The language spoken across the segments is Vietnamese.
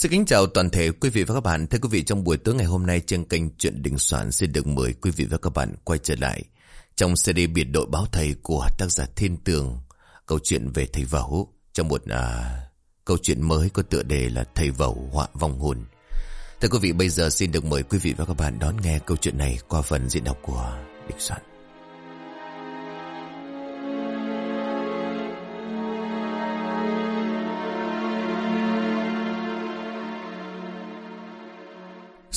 Xin kính chào toàn thể quý vị và các bạn. Thưa quý vị, trong buổi tối ngày hôm nay trên kênh Chuyện Đình Soạn xin được mời quý vị và các bạn quay trở lại trong CD biệt đội báo thầy của tác giả Thiên Tường. Câu chuyện về thầy Vẩu trong một à, câu chuyện mới có tựa đề là Thầy Vẩu họa vong hồn. Thưa quý vị, bây giờ xin được mời quý vị và các bạn đón nghe câu chuyện này qua phần diễn đọc của Đình Soạn.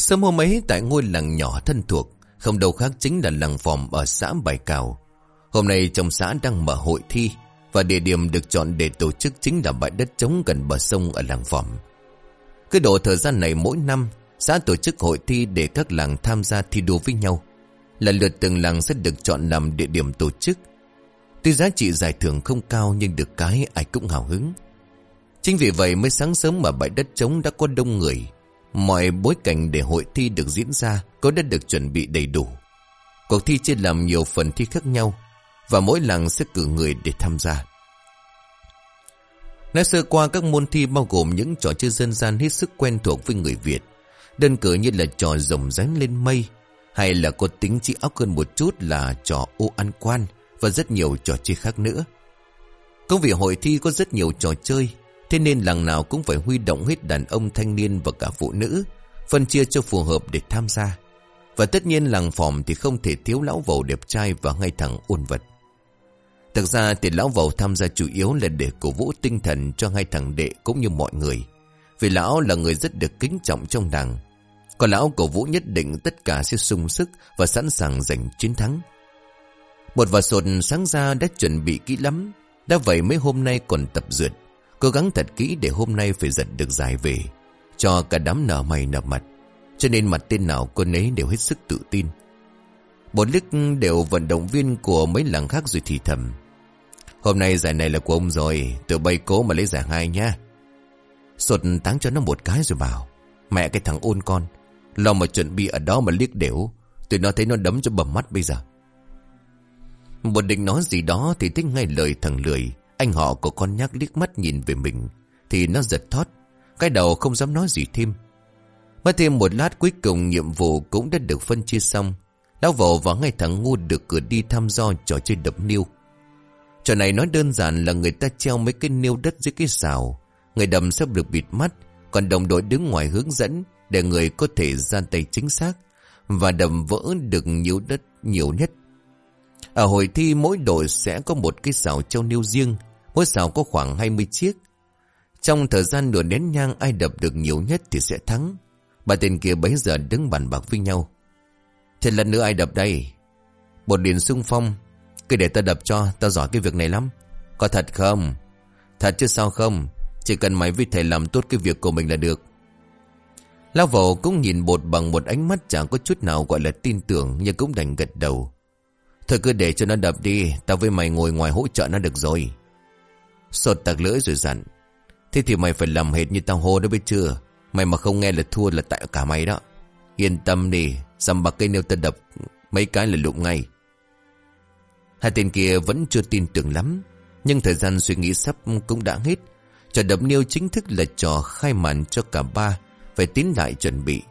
Sớm hôm ấy tại ngôi làng nhỏ thân thuộc, không đâu khác chính là làng phòm ở xã Bài Cào. Hôm nay trong xã đang mở hội thi, và địa điểm được chọn để tổ chức chính là bãi đất trống gần bờ sông ở làng phòm. Cứ độ thời gian này mỗi năm, xã tổ chức hội thi để các làng tham gia thi đua với nhau. Lần lượt từng làng sẽ được chọn làm địa điểm tổ chức. Tuy giá trị giải thưởng không cao nhưng được cái ai cũng hào hứng. Chính vì vậy mới sáng sớm mà bãi đất trống đã có đông người, Mọi bối cảnh để hội thi được diễn ra có đã được chuẩn bị đầy đủ. Cuộc thi chia làm nhiều phần thi khác nhau và mỗi làng sẽ cử người để tham gia. Nói sơ qua, các môn thi bao gồm những trò chơi dân gian hết sức quen thuộc với người Việt. Đơn cử như là trò rồng ránh lên mây, hay là có tính trí óc hơn một chút là trò ô ăn quan và rất nhiều trò chơi khác nữa. Công việc hội thi có rất nhiều trò chơi Thế nên làng nào cũng phải huy động hết đàn ông thanh niên và cả phụ nữ, phân chia cho phù hợp để tham gia. Và tất nhiên làng phòm thì không thể thiếu lão vầu đẹp trai và ngay thẳng ôn vật. Thực ra thì lão vầu tham gia chủ yếu là để cổ vũ tinh thần cho hai thằng đệ cũng như mọi người. Vì lão là người rất được kính trọng trong làng. Còn lão cổ vũ nhất định tất cả sẽ sung sức và sẵn sàng giành chiến thắng. Một và sột sáng ra đã chuẩn bị kỹ lắm. Đã vậy mấy hôm nay còn tập dượt. Cố gắng thật kỹ để hôm nay phải giật được giải về. Cho cả đám nở mày nở mặt. Cho nên mặt tên nào con ấy đều hết sức tự tin. Bốn lít đều vận động viên của mấy làng khác rồi thì thầm. Hôm nay giải này là của ông rồi, tự bay cố mà lấy giải hai nha Sột táng cho nó một cái rồi bảo, Mẹ cái thằng ôn con, Lo mà chuẩn bị ở đó mà liếc đều, Tụi nó thấy nó đấm cho bầm mắt bây giờ. Một định nói gì đó Thì thích ngay lời thằng lười anh họ của con nhắc liếc mắt nhìn về mình, Thì nó giật thót. Cái đầu không dám nói gì thêm. Mất thêm một lát, cuối cùng nhiệm vụ cũng đã được phân chia xong. Lão vẩu và ngay thằng ngu được cử đi thăm dò trò chơi đập niêu. Trò này nói đơn giản là người ta treo mấy cái niêu đất dưới cái xào Người đầm sắp được bịt mắt, Còn đồng đội đứng ngoài hướng dẫn Để người có thể ra tay chính xác. Và đầm vỡ được nhiều đất nhiều nhất. Ở hội thi mỗi đội sẽ có một cái xào treo niêu riêng. Mỗi xào có khoảng 20 chiếc. Trong thời gian nửa nén nhang ai đập được nhiều nhất thì sẽ thắng. Ba tên kia bấy giờ đứng bàn bạc với nhau. Thế lần nữa ai đập đây? Bột điện sung phong. Cứ để ta đập cho, ta giỏi cái việc này lắm. Có thật không? Thật chứ sao không? Chỉ cần mày với thầy làm tốt cái việc của mình là được. Lão vẩu cũng nhìn bột bằng một ánh mắt chẳng có chút nào gọi là tin tưởng nhưng cũng đành gật đầu. Thôi cứ để cho nó đập đi, tao với mày ngồi ngoài hỗ trợ nó được rồi. Sột tạc lưỡi rồi dặn, Thế thì mày phải làm hết như tao hô đó biết chưa? Mày mà không nghe là thua là tại cả mày đó. Yên tâm đi Dằm bạc cây nêu ta đập Mấy cái là lụng ngay. Hai tên kia vẫn chưa tin tưởng lắm, Nhưng thời gian suy nghĩ sắp cũng đã hết Trò đập niêu chính thức là trò khai màn cho cả ba Phải tiến lại chuẩn bị.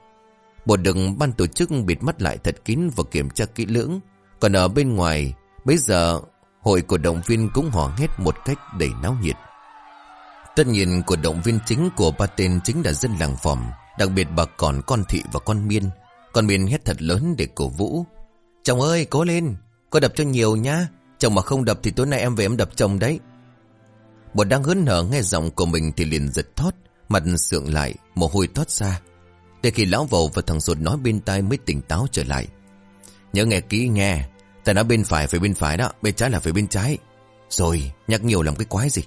Bộ đừng ban tổ chức bịt mắt lại thật kín và kiểm tra kỹ lưỡng, Còn ở bên ngoài Bây giờ Hội cổ động viên cũng hò hét một cách đầy náo nhiệt. Tất nhiên cổ động viên chính của ba tên chính là dân làng phòm, đặc biệt bà còn con thị và con miên. Con miên hét thật lớn để cổ vũ. Chồng ơi, cố lên, có đập cho nhiều nhá. Chồng mà không đập thì tối nay em về em đập chồng đấy. Bọn đang hớn hở nghe giọng của mình thì liền giật thót, mặt sượng lại, mồ hôi thoát ra. Để khi lão vầu và thằng ruột nói bên tai mới tỉnh táo trở lại. Nhớ nghe kỹ nghe, Ta nói bên phải phải bên phải đó, Bên trái là phải bên trái. Rồi, nhắc nhiều làm cái quái gì?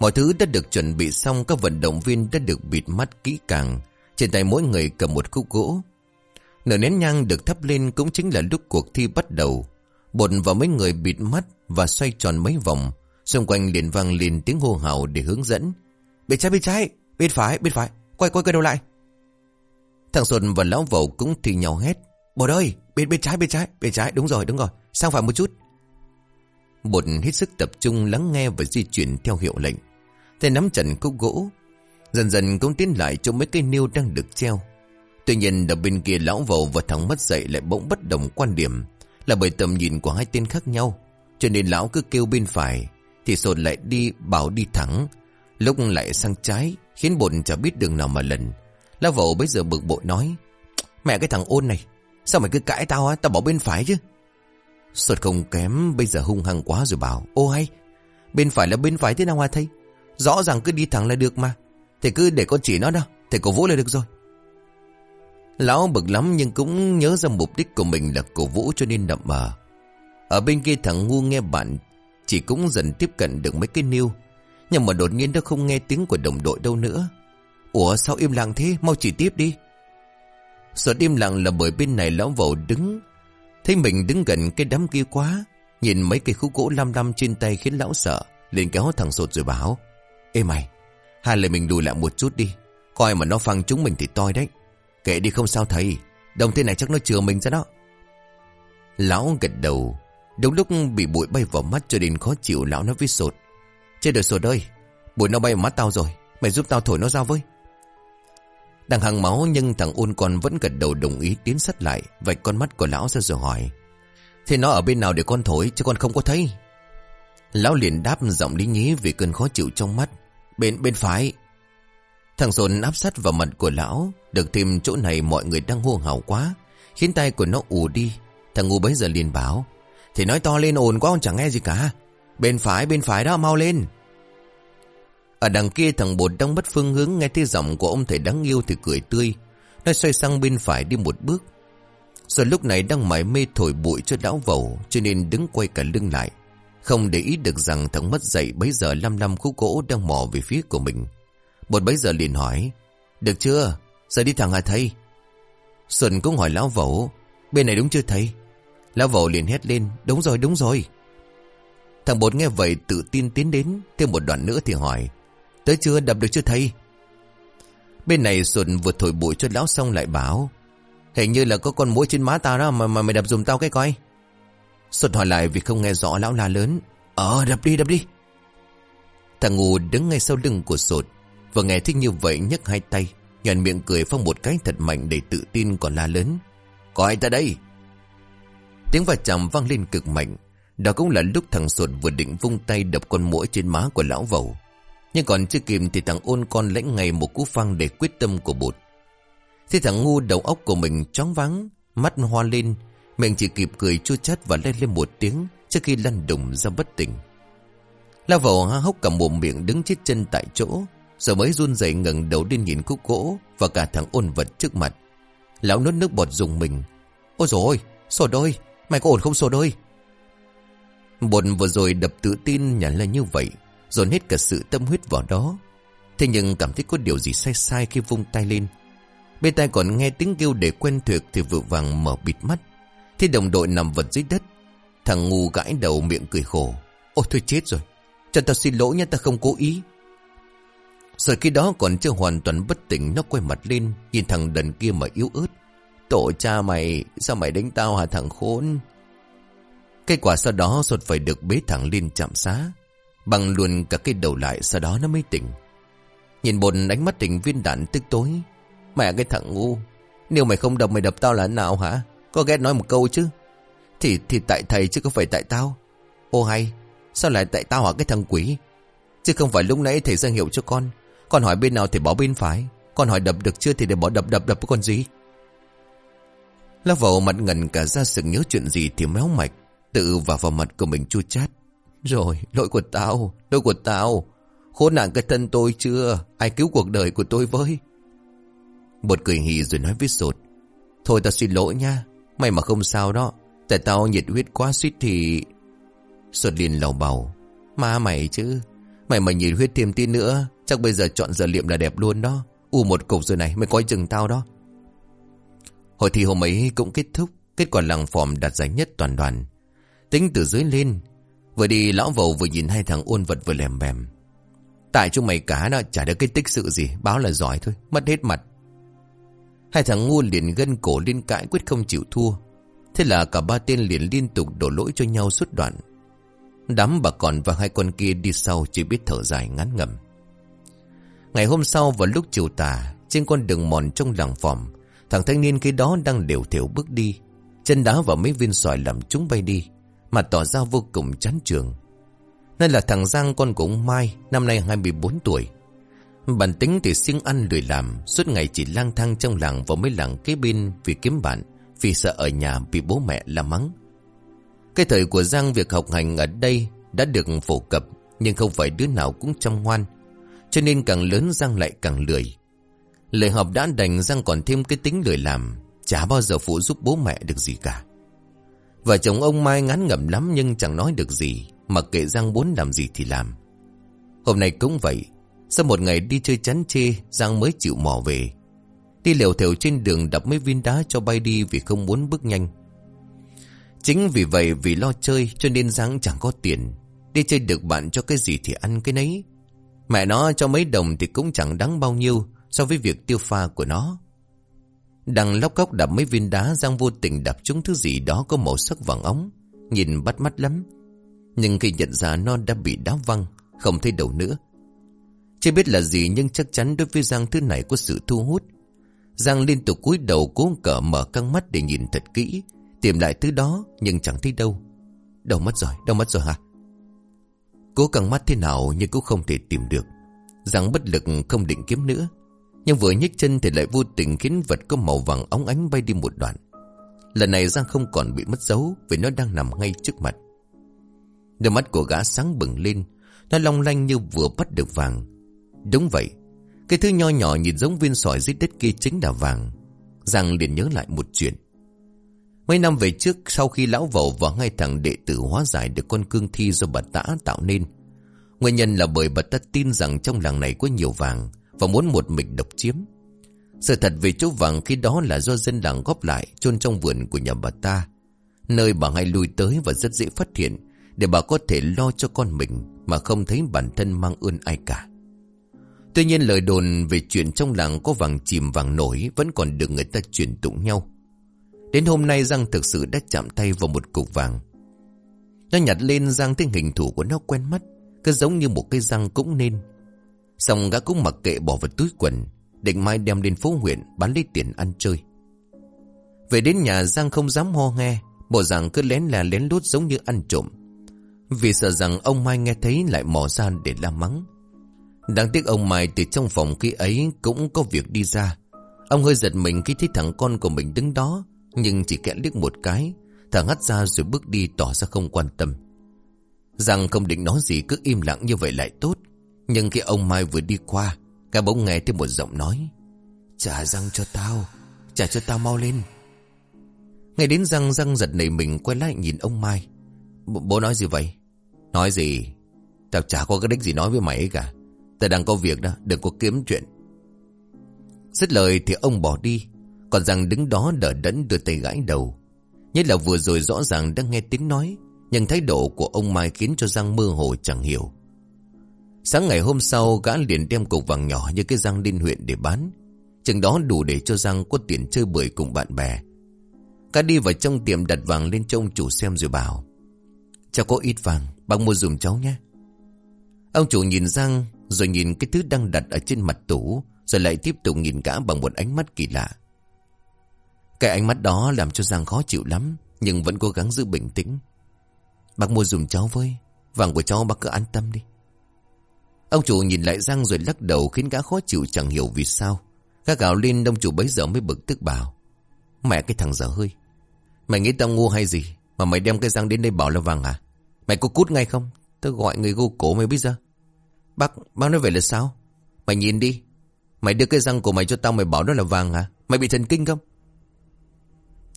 Mọi thứ đã được chuẩn bị xong, Các vận động viên đã được bịt mắt kỹ càng. Trên tay mỗi người cầm một khúc gỗ. Nửa nén nhang được thắp lên Cũng chính là lúc cuộc thi bắt đầu. Bột và mấy người bịt mắt Và xoay tròn mấy vòng. Xung quanh liền vang lên tiếng hô hào để hướng dẫn. Bên trái bên trái, Bên phải bên phải. Quay quay quay đầu lại. Thằng Xuân và Lão vẩu cũng thi nhau hét. Bột ơi, Bên bên trái bên trái Bên trái đúng rồi đúng rồi Sang phải một chút Bột hết sức tập trung lắng nghe và di chuyển theo hiệu lệnh Thầy nắm chặt cốc gỗ Dần dần cũng tiến lại chỗ mấy cây nêu đang được treo. Tuy nhiên, đập bên kia lão vầu và thằng mất dậy lại bỗng bất đồng quan điểm. Là bởi tầm nhìn của hai tên khác nhau. Cho nên lão cứ kêu bên phải. Thì sột lại đi, bảo đi thẳng. Lúc lại sang trái. Khiến bồn chả biết đường nào mà lần. Lão vầu bây giờ bực bội nói. Mẹ cái thằng ôn này. Sao mày cứ cãi tao á? Tao bảo bên phải chứ. Sột không kém, bây giờ hung hăng quá rồi bảo. Ô hay. Bên phải là bên phải thế nào hả thầy? Rõ ràng cứ đi thẳng là được mà. Thầy cứ để con chỉ nó đâu. Thầy cổ vũ là được rồi. Lão bực lắm nhưng cũng nhớ ra mục đích của mình là cổ vũ cho nên đậm mờ. Ở bên kia thằng ngu nghe bạn, chỉ cũng dần tiếp cận được mấy cái niêu. Nhưng mà đột nhiên nó không nghe tiếng của đồng đội đâu nữa. Ủa, sao im lặng thế? Mau chỉ tiếp đi. Sợ im lặng là bởi bên này lão vẩu đứng. Thấy mình đứng gần cái đám kia quá. Nhìn mấy cây khúc gỗ lăm lăm trên tay khiến lão sợ. liền kéo thằng sột rồi bảo. Ê mày, hai lời mình lùi lại một chút đi. Coi mà nó phăng chúng mình thì toi đấy. Kệ đi không sao thầy Đồng thế này chắc nó chừa mình ra đó Lão gật đầu Đúng lúc bị bụi bay vào mắt cho đến khó chịu Lão nói với sột Chết đời sột ơi Bụi nó bay vào mắt tao rồi Mày giúp tao thổi nó ra với đang hàng máu nhưng thằng ôn con vẫn gật đầu đồng ý tiến sát lại, Vạch con mắt của lão ra rồi hỏi, Thế nó ở bên nào để con thổi chứ con không có thấy? Lão liền đáp giọng lý nhí vì cơn khó chịu trong mắt, Bên bên phải. Thằng dồn áp sát vào mặt của lão, Được tìm chỗ này mọi người đang hô hào quá, Khiến tay của nó ù đi. Thằng ngu bấy giờ liền bảo, Thì nói to lên ồn quá, ông chẳng nghe gì cả. Bên phải bên phải đó, mau lên. Ở đằng kia thằng bột đang mất phương hướng, Nghe thấy giọng của ông thầy đáng yêu thì cười tươi. Nó xoay sang bên phải đi một bước. Rồi lúc này đang mải mê thổi bụi cho lão vầu Cho nên đứng quay cả lưng lại. Không để ý được rằng thằng mất dậy Bấy giờ lăm lăm khúc gỗ đang mò về phía của mình. Bột bấy giờ liền hỏi, Được chưa? Giờ đi thẳng hả thầy? Xuân cũng hỏi lão vẩu, Bên này đúng chưa thầy? Lão vẩu liền hét lên, Đúng rồi đúng rồi. Thằng bột nghe vậy tự tin tiến đến, Thêm một đoạn nữa thì hỏi Tới chưa đập được chưa thầy? Bên này Xuân vừa thổi bụi cho lão xong lại bảo Hình như là có con mũi trên má tao đó Mà, mà mày đập dùm tao cái coi. Xuân hỏi lại vì không nghe rõ lão la lớn Ờ đập đi đập đi. Thằng ngu đứng ngay sau lưng của sột Vừa nghe thích như vậy nhấc hai tay Nhàn miệng cười phong một cái thật mạnh để tự tin còn la lớn Coi ta đây. Tiếng va chạm vang lên cực mạnh Đó cũng là lúc thằng sột vừa định vung tay đập con mũi trên má của lão vầu nhưng còn chưa kịp thì thằng ôn con lãnh ngay một cú phăng để quyết tâm của bụt. Thế thằng ngu đầu óc của mình chóng vắng Mắt hoa lên Miệng chỉ kịp cười chua chát và lên lên một tiếng Trước khi lăn đùng ra bất tỉnh. Lao vào há hốc cả mồm miệng đứng chết chân tại chỗ rồi mới run rẩy ngẩng đầu lên nhìn khúc gỗ Và cả thằng ôn vật trước mặt. Lão nuốt nước bọt dùng mình. Ôi dồi ôi, sổ đôi Mày có ổn không sổ đôi? Bột vừa rồi đập tự tin nhảy lên như vậy Dồn hết cả sự tâm huyết vào đó. Thế nhưng cảm thấy có điều gì sai sai khi vung tay lên. Bên tai còn nghe tiếng kêu để quen thuộc Thì vội vàng mở bịt mắt. Thế đồng đội nằm vật dưới đất. Thằng ngu gãi đầu miệng cười khổ. Ôi thôi chết rồi. Cho tao xin lỗi nha ta không cố ý. Rồi khi đó còn chưa hoàn toàn bất tỉnh, Nó quay mặt lên, Nhìn thằng đần kia mà yếu ớt. Tổ cha mày, Sao mày đánh tao hả thằng khốn? Kết quả sau đó Sột phải được bế thẳng lên chạm xá. Bằng luôn cả cái đầu lại Sau đó nó mới tỉnh. Nhìn bồn ánh mắt tỉnh viên đạn tức tối. Mẹ cái thằng ngu, Nếu mày không đập mày đập tao là nào hả? Có ghét nói một câu chứ? Thì thì tại thầy chứ có phải tại tao. Ô hay, Sao lại tại tao hả cái thằng quỷ? Chứ không phải lúc nãy thầy ra hiệu cho con. Con hỏi bên nào thì bỏ bên phải. Con hỏi đập được chưa thì để bỏ đập đập đập với con gì? Lão vào mặt ngần cả ra sừng nhớ chuyện gì thì méo mạch, Tự vào vào mặt của mình chua chát. Rồi, lỗi của tao, Lỗi của tao. Khốn nạn cái thân tôi chưa? Ai cứu cuộc đời của tôi với? Bột cười hì rồi nói với sột. Thôi tao xin lỗi nha, May mà không sao đó. Tại tao nhiệt huyết quá suýt thì Sột liền lầu bầu. Ma mày chứ, Mày mà nhiệt huyết thêm tí nữa, Chắc bây giờ chọn giờ liệm là đẹp luôn đó. U một cục rồi này mới coi chừng tao đó. Hội thi hôm ấy cũng kết thúc, Kết quả làng phòm đạt giải nhất toàn đoàn. Tính từ dưới lên Vừa đi, lão vầu vừa nhìn hai thằng ôn vật vừa lèm bèm. Tại chúng mày cá đó chả được cái tích sự gì, Báo là giỏi thôi, Mất hết mặt. Hai thằng ngu liền gân cổ liên cãi quyết không chịu thua. Thế là cả ba tên liền liên tục đổ lỗi cho nhau suốt đoạn. Đám bà còn và hai con kia đi sau chỉ biết thở dài ngắn ngầm. Ngày hôm sau vào lúc chiều tà, Trên con đường mòn trong làng phòng Thằng thanh niên khi đó đang đều thiểu bước đi. Chân đá vào mấy viên sỏi làm chúng bay đi. Mà tỏ ra vô cùng chán trường Nên là thằng Giang, con của ông Mai, Năm nay 24 tuổi. Bản tính thì siêng ăn lười làm, Suốt ngày chỉ lang thang trong làng Và mấy làng kế bên vì kiếm bạn, Vì sợ ở nhà bị bố mẹ la mắng. Cái thời của Giang, việc học hành ở đây Đã được phổ cập, Nhưng không phải đứa nào cũng chăm ngoan, Cho nên càng lớn Giang lại càng lười. Lời học đã đành, Giang còn thêm cái tính lười làm, Chả bao giờ phụ giúp bố mẹ được gì cả. Vợ chồng ông Mai ngán ngẩm lắm Nhưng chẳng nói được gì Mặc kệ Giang muốn làm gì thì làm. Hôm nay cũng vậy, Sau một ngày đi chơi chán chê, Giang mới chịu mò về. Đi liều thều trên đường đập mấy viên đá cho bay đi Vì không muốn bước nhanh. Chính vì vậy, vì lo chơi Cho nên Giang chẳng có tiền. Đi chơi được bạn cho cái gì thì ăn cái nấy. Mẹ nó cho mấy đồng thì cũng chẳng đáng bao nhiêu So với việc tiêu pha của nó. Đang lóc cóc đập mấy viên đá Giang vô tình đập trúng thứ gì đó Có màu sắc vàng ống Nhìn bắt mắt lắm. Nhưng khi nhận ra nó đã bị đá văng Không thấy đầu nữa. Chưa biết là gì nhưng chắc chắn đối với Giang thứ này có sự thu hút. Giang liên tục cúi đầu cố cỡ mở căng mắt để nhìn thật kỹ Tìm lại thứ đó nhưng chẳng thấy đâu. Đâu mất rồi, đâu mất rồi hả? Cố căng mắt thế nào nhưng cũng không thể tìm được. Giang bất lực không định kiếm nữa. Nhưng vừa nhích chân thì lại vô tình khiến vật có màu vàng óng ánh bay đi một đoạn. Lần này Giang không còn bị mất dấu, Vì nó đang nằm ngay trước mặt. Đôi mắt của gã sáng bừng lên, Nó long lanh như vừa bắt được vàng. Đúng vậy, Cái thứ nho nhỏ nhìn giống viên sỏi dưới đất kia chính là vàng. Giang liền nhớ lại một chuyện. Mấy năm về trước, Sau khi lão vầu và ngay thằng đệ tử hóa giải Được con cương thi do bà tã tạo nên, Nguyên nhân là bởi bà ta tin rằng Trong làng này có nhiều vàng. Và muốn một mình độc chiếm. Sự thật về chỗ vàng khi đó là do dân làng góp lại, chôn trong vườn của nhà bà ta, Nơi bà hay lui tới và rất dễ phát hiện, Để bà có thể lo cho con mình Mà không thấy bản thân mang ơn ai cả. Tuy nhiên lời đồn về chuyện trong làng có vàng chìm vàng nổi Vẫn còn được người ta truyền tụng nhau. Đến hôm nay Giang thực sự đã chạm tay vào một cục vàng. Nó nhặt lên Giang thấy hình thủ của nó quen mắt, Cứ giống như một cây răng cũng nên. Xong gã cũng mặc kệ bỏ vào túi quần, Định mai đem lên phố huyện bán lấy tiền ăn chơi. Về đến nhà, Giang không dám ho nghe, Bộ dạng cứ lén là lén lút giống như ăn trộm. Vì sợ rằng ông Mai nghe thấy lại mò ra để la mắng. Đáng tiếc ông Mai từ trong phòng khi ấy cũng có việc đi ra. Ông hơi giật mình khi thấy thằng con của mình đứng đó, Nhưng chỉ kẽ liếc một cái Thằng hắt ra rồi bước đi tỏ ra không quan tâm. Rằng không định nói gì, cứ im lặng như vậy lại tốt. Nhưng khi ông Mai vừa đi qua Cả bỗng nghe thêm một giọng nói. Trả răng cho tao, Trả cho tao mau lên. Ngay đến răng răng giật nảy mình, Quay lại nhìn ông Mai. B Bố nói gì vậy? Nói gì? Tao chả có cái đích gì nói với mày ấy cả. Tao đang có việc đó, Đừng có kiếm chuyện. Dứt lời thì ông bỏ đi, Còn răng đứng đó đỡ đẫn đưa tay gãi đầu. Nhất là vừa rồi rõ ràng đang nghe tiếng nói, Nhưng thái độ của ông Mai khiến cho Giang mơ hồ chẳng hiểu. Sáng ngày hôm sau, gã liền đem cục vàng nhỏ như cái răng lên huyện để bán. Chừng đó đủ để cho răng có tiền chơi bời cùng bạn bè. Gã đi vào trong tiệm đặt vàng lên trông chủ xem rồi bảo Cháu có ít vàng, Bác mua dùm cháu nhé. Ông chủ nhìn răng, Rồi nhìn cái thứ đang đặt ở trên mặt tủ, Rồi lại tiếp tục nhìn gã bằng một ánh mắt kỳ lạ. Cái ánh mắt đó làm cho Giang khó chịu lắm, Nhưng vẫn cố gắng giữ bình tĩnh. Bác mua dùm cháu với, Vàng của cháu bác cứ an tâm đi. Ông chủ nhìn lại Giang rồi lắc đầu khiến gã khó chịu chẳng hiểu vì sao. Gã gạo lên ông chủ bấy giờ mới bực tức bảo. Mẹ cái thằng dở hơi. Mày nghĩ tao ngu hay gì mà mày đem cái răng đến đây bảo là vàng à? Mày có cút ngay không? Tao gọi người gô cổ mày biết giờ. Bác, bác nói vậy là sao? Mày nhìn đi. Mày đưa cái răng của mày cho tao mày bảo đó là vàng hả? Mày bị thần kinh không?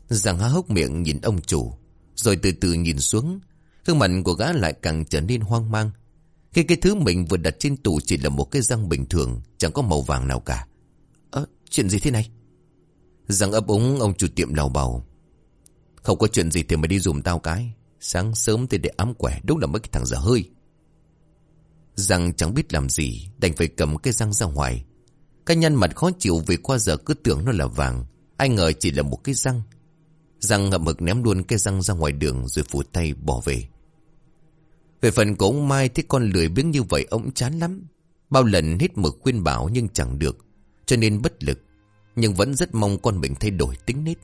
Giang há hốc miệng nhìn ông chủ. Rồi từ từ nhìn xuống. Khương mặt của gã lại càng trở nên hoang mang. Khi cái thứ mình vừa đặt trên tủ chỉ là một cái răng bình thường, chẳng có màu vàng nào cả. Ơ, chuyện gì thế này? Răng ấp úng ông chủ tiệm lào bầu. Không có chuyện gì thì mày đi dùm tao cái. Sáng sớm thì để ám quẻ, đúng là mấy cái thằng dở hơi. Răng chẳng biết làm gì, đành phải cầm cái răng ra ngoài. Cái nhăn mặt khó chịu vì qua giờ cứ tưởng nó là vàng. Ai ngờ chỉ là một cái răng. Răng ngậm mực ném luôn cái răng ra ngoài đường rồi phủ tay bỏ về. Về phần của ông Mai thấy con lười biếng như vậy ông chán lắm. Bao lần hít mực khuyên bảo nhưng chẳng được, Cho nên bất lực, Nhưng vẫn rất mong con mình thay đổi tính nết.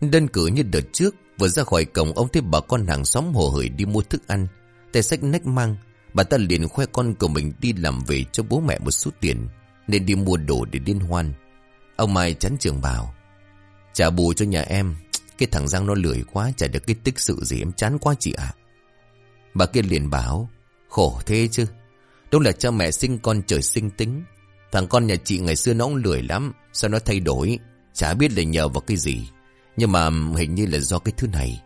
Đơn cử như đợt trước, Vừa ra khỏi cổng, ông thấy bà con hàng xóm hồ hởi đi mua thức ăn, Tay sách nách mang. Bà ta liền khoe con của mình đi làm về cho bố mẹ một số tiền, Nên đi mua đồ để liên hoan. Ông Mai chán trường bảo, Trả bù cho nhà em, Cái thằng Giang nó lười quá, chả được cái tích sự gì em chán quá chị ạ. Bà kia liền bảo, Khổ thế chứ. Đúng là cha mẹ sinh con trời sinh tính. Thằng con nhà chị ngày xưa nó cũng lười lắm, Sao nó thay đổi? Chả biết là nhờ vào cái gì. Nhưng mà hình như là do cái thứ này.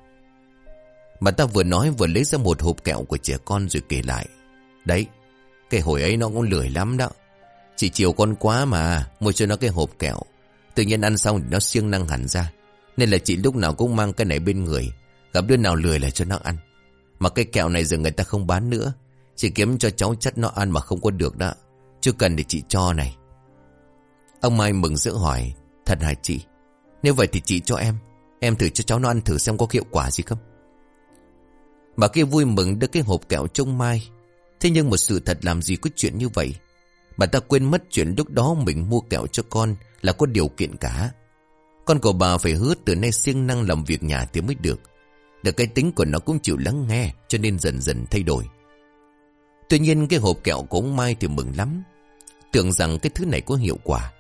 Bà ta vừa nói vừa lấy ra một hộp kẹo của trẻ con rồi kể lại. Đấy, Cái hồi ấy nó cũng lười lắm đó. Chị chiều con quá mà, Mua cho nó cái hộp kẹo. Tự nhiên ăn xong thì nó siêng năng hẳn ra. Nên là chị lúc nào cũng mang cái này bên người. Gặp đứa nào lười là cho nó ăn. Mà cái kẹo này giờ người ta không bán nữa. Chỉ kiếm cho cháu chất nó ăn mà không có được đó. Chưa cần để chị cho này. Ông Mai mừng rỡ hỏi, Thật hả chị? Nếu vậy thì chị cho em. Em thử cho cháu nó ăn thử xem có hiệu quả gì không. Bà kia vui mừng đưa cái hộp kẹo trông Mai. Thế nhưng một sự thật làm gì có chuyện như vậy? Bà ta quên mất chuyện lúc đó mình mua kẹo cho con là có điều kiện cả. Con của bà phải hứa từ nay siêng năng làm việc nhà thì mới được. Được cái tính của nó cũng chịu lắng nghe, cho nên dần dần thay đổi. Tuy nhiên cái hộp kẹo của ông Mai thì mừng lắm. Tưởng rằng cái thứ này có hiệu quả.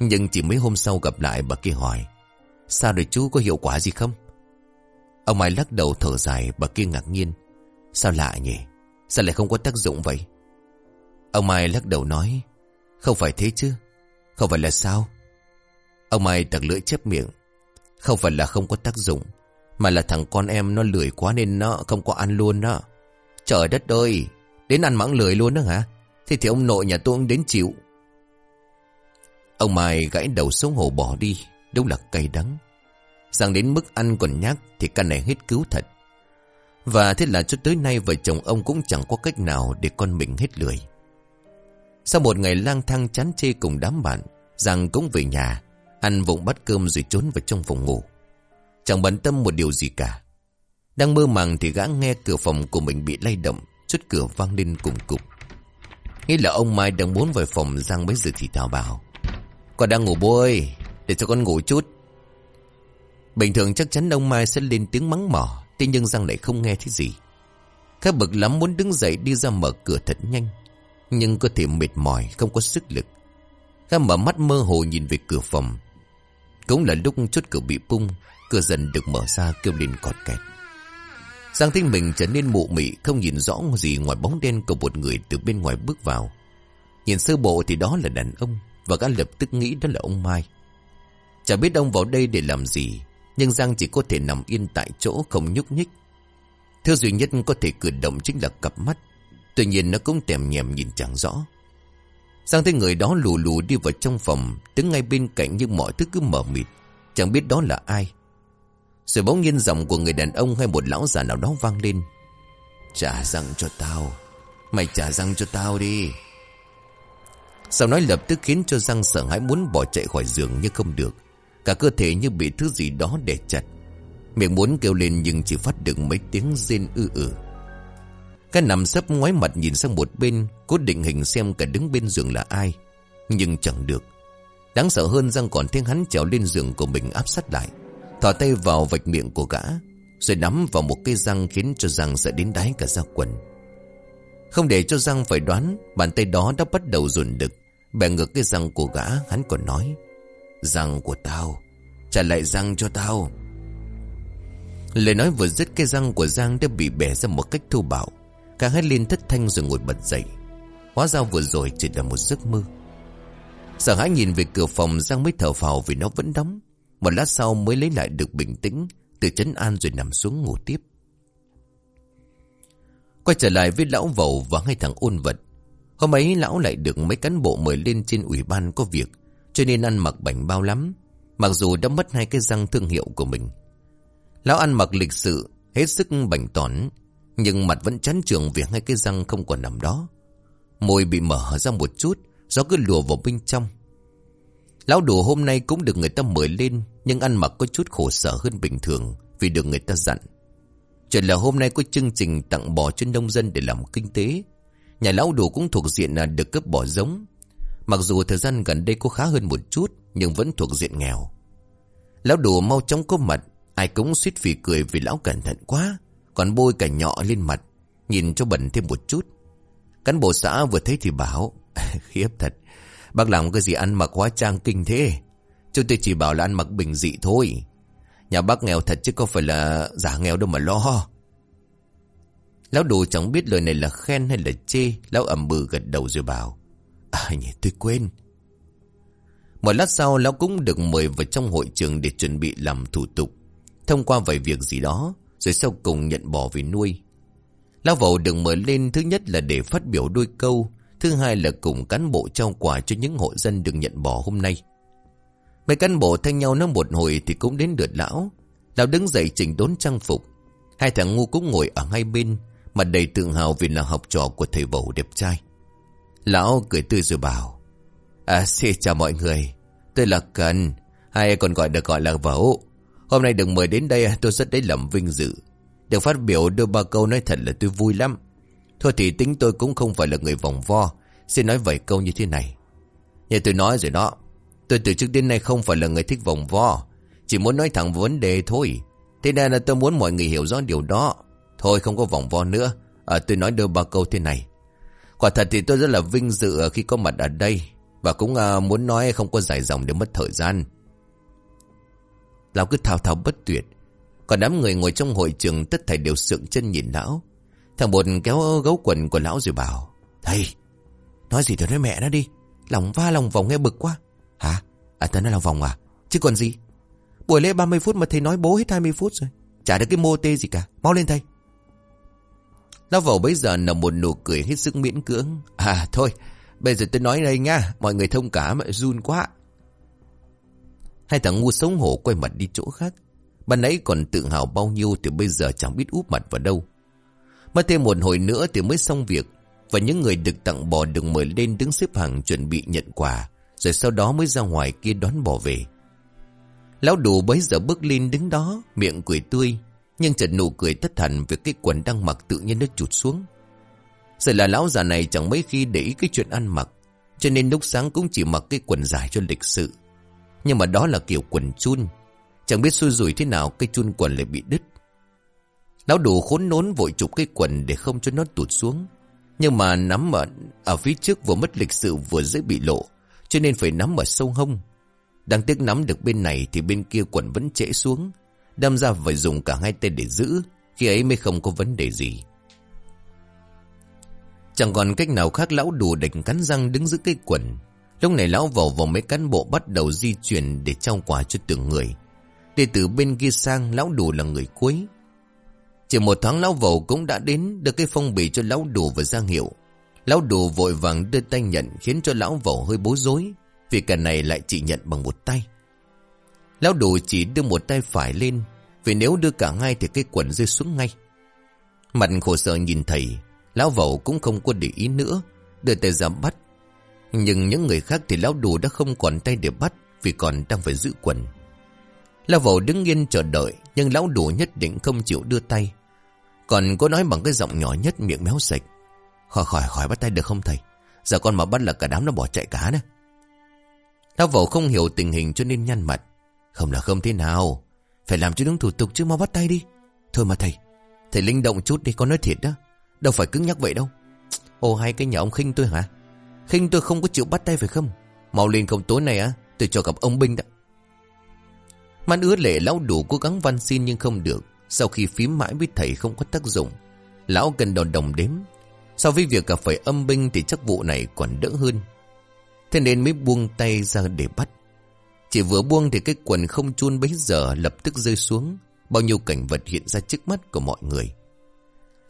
Nhưng chỉ mấy hôm sau gặp lại bà kia hỏi. Sao rồi chú, có hiệu quả gì không? Ông Mai lắc đầu thở dài, bà kia ngạc nhiên. Sao lạ nhỉ? Sao lại không có tác dụng vậy? Ông Mai lắc đầu nói, Không phải thế chứ, Không phải là sao Ông Mai tặc lưỡi chép miệng, Không phải là không có tác dụng mà là thằng con em nó lười quá nên nó không có ăn luôn đó. Trời đất ơi, Đến ăn mắng lười luôn đó hả? Thế thì ông nội nhà tôi cũng đến chịu. Ông Mai gãy đầu xuống hồ bỏ đi, Đúng là cay đắng. Rằng đến mức ăn còn nhắc Thì căn này hết cứu thật. Và thế là cho tới nay vợ chồng ông cũng chẳng có cách nào Để con mình hết lười. Sau một ngày lang thang chán chê cùng đám bạn, Giang cũng về nhà, Ăn vụng bát cơm rồi trốn vào trong phòng ngủ. Chẳng bận tâm một điều gì cả. Đang mơ màng thì gã nghe cửa phòng của mình bị lay động Chút cửa vang lên cùng cục. Nghĩ là ông Mai đang muốn vào phòng Giang bấy giờ thì thảo bảo, Con đang ngủ bố ơi, Để cho con ngủ chút. Bình thường chắc chắn ông Mai sẽ lên tiếng mắng mỏ, Thế nhưng Giang lại không nghe thấy gì. Khá bực lắm muốn đứng dậy đi ra mở cửa thật nhanh, nhưng cơ thể mệt mỏi, không có sức lực. Gã mở mắt mơ hồ nhìn về cửa phòng. Cũng là lúc chốt cửa bị bung Cửa dần được mở ra kêu lên cọt kẹt. Giang thấy mình trở nên mụ mị, Không nhìn rõ gì ngoài bóng đen của một người từ bên ngoài bước vào. Nhìn sơ bộ thì đó là đàn ông, Và gã lập tức nghĩ đó là ông Mai. Chả biết ông vào đây để làm gì, Nhưng Giang chỉ có thể nằm yên tại chỗ không nhúc nhích. Thứ duy nhất có thể cử động chính là cặp mắt, Tuy nhiên nó cũng tèm nhèm nhìn chẳng rõ. Sang thấy người đó lù lù đi vào trong phòng, Đứng ngay bên cạnh nhưng mọi thứ cứ mở mịt, Chẳng biết đó là ai. Rồi bỗng nhiên giọng của người đàn ông Hay một lão già nào đó vang lên. Trả răng cho tao. Mày trả răng cho tao đi. Sau nói lập tức khiến cho răng sợ hãi muốn bỏ chạy khỏi giường nhưng không được. Cả cơ thể như bị thứ gì đó đè chặt. Miệng muốn kêu lên nhưng chỉ phát được mấy tiếng rên ư ử. Cái nằm sấp ngoái mặt nhìn sang một bên, Cố định hình xem cả đứng bên giường là ai. Nhưng chẳng được. Đáng sợ hơn răng còn tiếng hắn trèo lên giường của mình áp sát lại. Thỏ tay vào vạch miệng của gã, Rồi nắm vào một cây răng Khiến cho răng sợ đến đáy cả da quần. Không để cho răng phải đoán, Bàn tay đó đã bắt đầu dồn đực. Bẻ ngược cái răng của gã, Hắn còn nói, Răng của tao, Trả lại răng cho tao. Lời nói vừa dứt, cái răng của Giang đã bị bẻ ra một cách thô bạo. Cả hai lên thất thanh rồi ngồi bật dậy. Hóa ra vừa rồi chỉ là một giấc mơ. Sợ hãi nhìn về cửa phòng, Giang mới thở phào vì nó vẫn đóng. Một lát sau mới lấy lại được bình tĩnh, Từ chấn an rồi nằm xuống ngủ tiếp. Quay trở lại với lão vầu và hai thằng ôn vật. Hôm ấy lão lại được mấy cán bộ mời lên trên ủy ban có việc, Cho nên ăn mặc bảnh bao lắm, Mặc dù đã mất hai cái răng thương hiệu của mình. Lão ăn mặc lịch sự, Hết sức bảnh tỏn, nhưng mặt vẫn chán trường vì hai cái răng không còn nằm đó. Môi bị mở ra một chút, Gió cứ lùa vào bên trong. Lão đùa hôm nay cũng được người ta mời lên, Nhưng ăn mặc có chút khổ sở hơn bình thường Vì được người ta dặn. Chuyện là hôm nay có chương trình tặng bò cho nông dân để làm kinh tế. Nhà lão đồ cũng thuộc diện là được cấp bò giống. Mặc dù thời gian gần đây có khá hơn một chút, Nhưng vẫn thuộc diện nghèo. Lão đồ mau chóng có mặt, Ai cũng suýt phì cười vì lão cẩn thận quá, Còn bôi cả nhọ lên mặt, Nhìn cho bẩn thêm một chút. Cán bộ xã vừa thấy thì bảo, Khiếp thật Bác làm cái gì ăn mặc hóa trang kinh thế? Chúng tôi chỉ bảo là ăn mặc bình dị thôi. Nhà bác nghèo thật chứ có phải là giả nghèo đâu mà lo. Lão đồ chẳng biết lời này là khen hay là chê. Lão ẩm bừ gật đầu rồi bảo À nhỉ, tôi quên. Một lát sau, lão cũng được mời vào trong hội trường để chuẩn bị làm thủ tục. Thông qua vài việc gì đó, Rồi sau cùng nhận bỏ về nuôi. Lão vầu được mời lên thứ nhất là để phát biểu đôi câu. Thứ hai là cùng cán bộ trao quà cho những hộ dân được nhận bỏ hôm nay. Mấy cán bộ thanh nhau nói một hồi thì cũng đến lượt lão. Lão đứng dậy chỉnh đốn trang phục. Hai thằng ngu cũng ngồi ở hai bên Mà đầy tự hào vì là học trò của thầy bầu đẹp trai. Lão cười tươi rồi bảo À xin chào mọi người. Tôi là Cần, Hay còn gọi được gọi là Vẩu Hôm nay được mời đến đây, tôi rất lấy lầm vinh dự. Được phát biểu đôi ba câu nói thật là tôi vui lắm. Thôi thì tính tôi cũng không phải là người vòng vo. Xin nói vài câu như thế này. Như tôi nói rồi đó Tôi từ trước đến nay không phải là người thích vòng vo. Chỉ muốn nói thẳng vấn đề thôi. Thế nên là tôi muốn mọi người hiểu rõ điều đó. Thôi không có vòng vo nữa. À, Tôi nói đôi ba câu thế này. Quả thật thì tôi rất là vinh dự khi có mặt ở đây. Và cũng à, muốn nói không có dài dòng để mất thời gian. Lão cứ thao thao bất tuyệt. Còn đám người ngồi trong hội trường tất thảy đều sượng chân nhìn lão. Thằng bột kéo gấu quần của lão rồi bảo, Thầy, Nói gì thì nói mẹ nó đi, Lòng va lòng vòng nghe bực quá. Hả? À tớ nói lòng vòng à? Chứ còn gì? Buổi lễ 30 phút mà thầy nói bố hết 20 phút rồi, Chả được cái mô tê gì cả. Mau lên thầy. Lão vào bây giờ nở một nụ cười hết sức miễn cưỡng. À thôi, Bây giờ tôi nói đây nha, Mọi người thông cảm, run quá. Hai thằng ngu sống hổ quay mặt đi chỗ khác. Ban nãy còn tự hào bao nhiêu Thì bây giờ chẳng biết úp mặt vào đâu. Mất thêm một hồi nữa thì mới xong việc. Và những người được tặng bò được mời lên đứng xếp hàng chuẩn bị nhận quà, Rồi sau đó mới ra ngoài kia đón bò về. Lão đủ bấy giờ bước lên đứng đó, Miệng cười tươi, Nhưng chợt nụ cười thất hẳn Vì cái quần đang mặc tự nhiên nó chụt xuống. Rồi là lão già này chẳng mấy khi để ý cái chuyện ăn mặc, Cho nên lúc sáng cũng chỉ mặc cái quần dài cho lịch sự. Nhưng mà đó là kiểu quần chun, Chẳng biết xui rủi thế nào Cái chun quần lại bị đứt. Lão đủ khốn nốn vội chụp cái quần để không cho nó tụt xuống. Nhưng mà nắm ở, ở phía trước vừa mất lịch sự vừa dễ bị lộ, cho nên phải nắm ở sâu hông. Đang tiếc nắm được bên này thì bên kia quần vẫn trễ xuống. Đâm ra phải dùng cả hai tay để giữ, khi ấy mới không có vấn đề gì. Chẳng còn cách nào khác lão đủ đành cắn răng đứng giữ cái quần. Lúc này lão vào vòng mấy cán bộ bắt đầu di chuyển để trao quà cho từng người. Để từ bên kia sang lão đủ là người cuối. Chỉ một tháng lão vẩu cũng đã đến Đưa cái phong bì cho lão đủ và giang hiệu. Lão đủ vội vàng đưa tay nhận, Khiến cho lão vẩu hơi bối rối, Vì cả này lại chỉ nhận bằng một tay. Lão đủ chỉ đưa một tay phải lên, Vì nếu đưa cả hai Thì cái quần rơi xuống ngay. Mặt khổ sở nhìn thầy, Lão vẩu cũng không có để ý nữa, Đưa tay ra bắt. Nhưng những người khác thì lão đủ đã không còn tay để bắt, Vì còn đang phải giữ quần. Lão vẩu đứng yên chờ đợi, Nhưng lão đủ nhất định không chịu đưa tay còn cô nói bằng cái giọng nhỏ nhất miệng méo sạch. Khỏi khỏi khỏi bắt tay được không thầy? Giờ con mà bắt là cả đám nó bỏ chạy cá nữa. Lão vẩu không hiểu tình hình cho nên nhăn mặt. Không là không thế nào. Phải làm cho đúng thủ tục chứ mau bắt tay đi. Thôi mà thầy. Thầy linh động chút đi, con nói thiệt đó. Đâu phải cứng nhắc vậy đâu. ô hay cái nhà ông khinh tôi hả? Khinh tôi không có chịu bắt tay phải không? Mau lên không tối này á. Tôi cho gặp ông binh đó. Man ứa lệ lão đủ cố gắng văn xin nhưng không được. Sau khi phím mãi với thầy không có tác dụng, Lão cần đòn đồng đếm. So với việc gặp phải âm binh Thì chắc vụ này còn đỡ hơn. Thế nên mới buông tay ra để bắt. Chỉ vừa buông thì cái quần không chun bấy giờ Lập tức rơi xuống. Bao nhiêu cảnh vật hiện ra trước mắt của mọi người.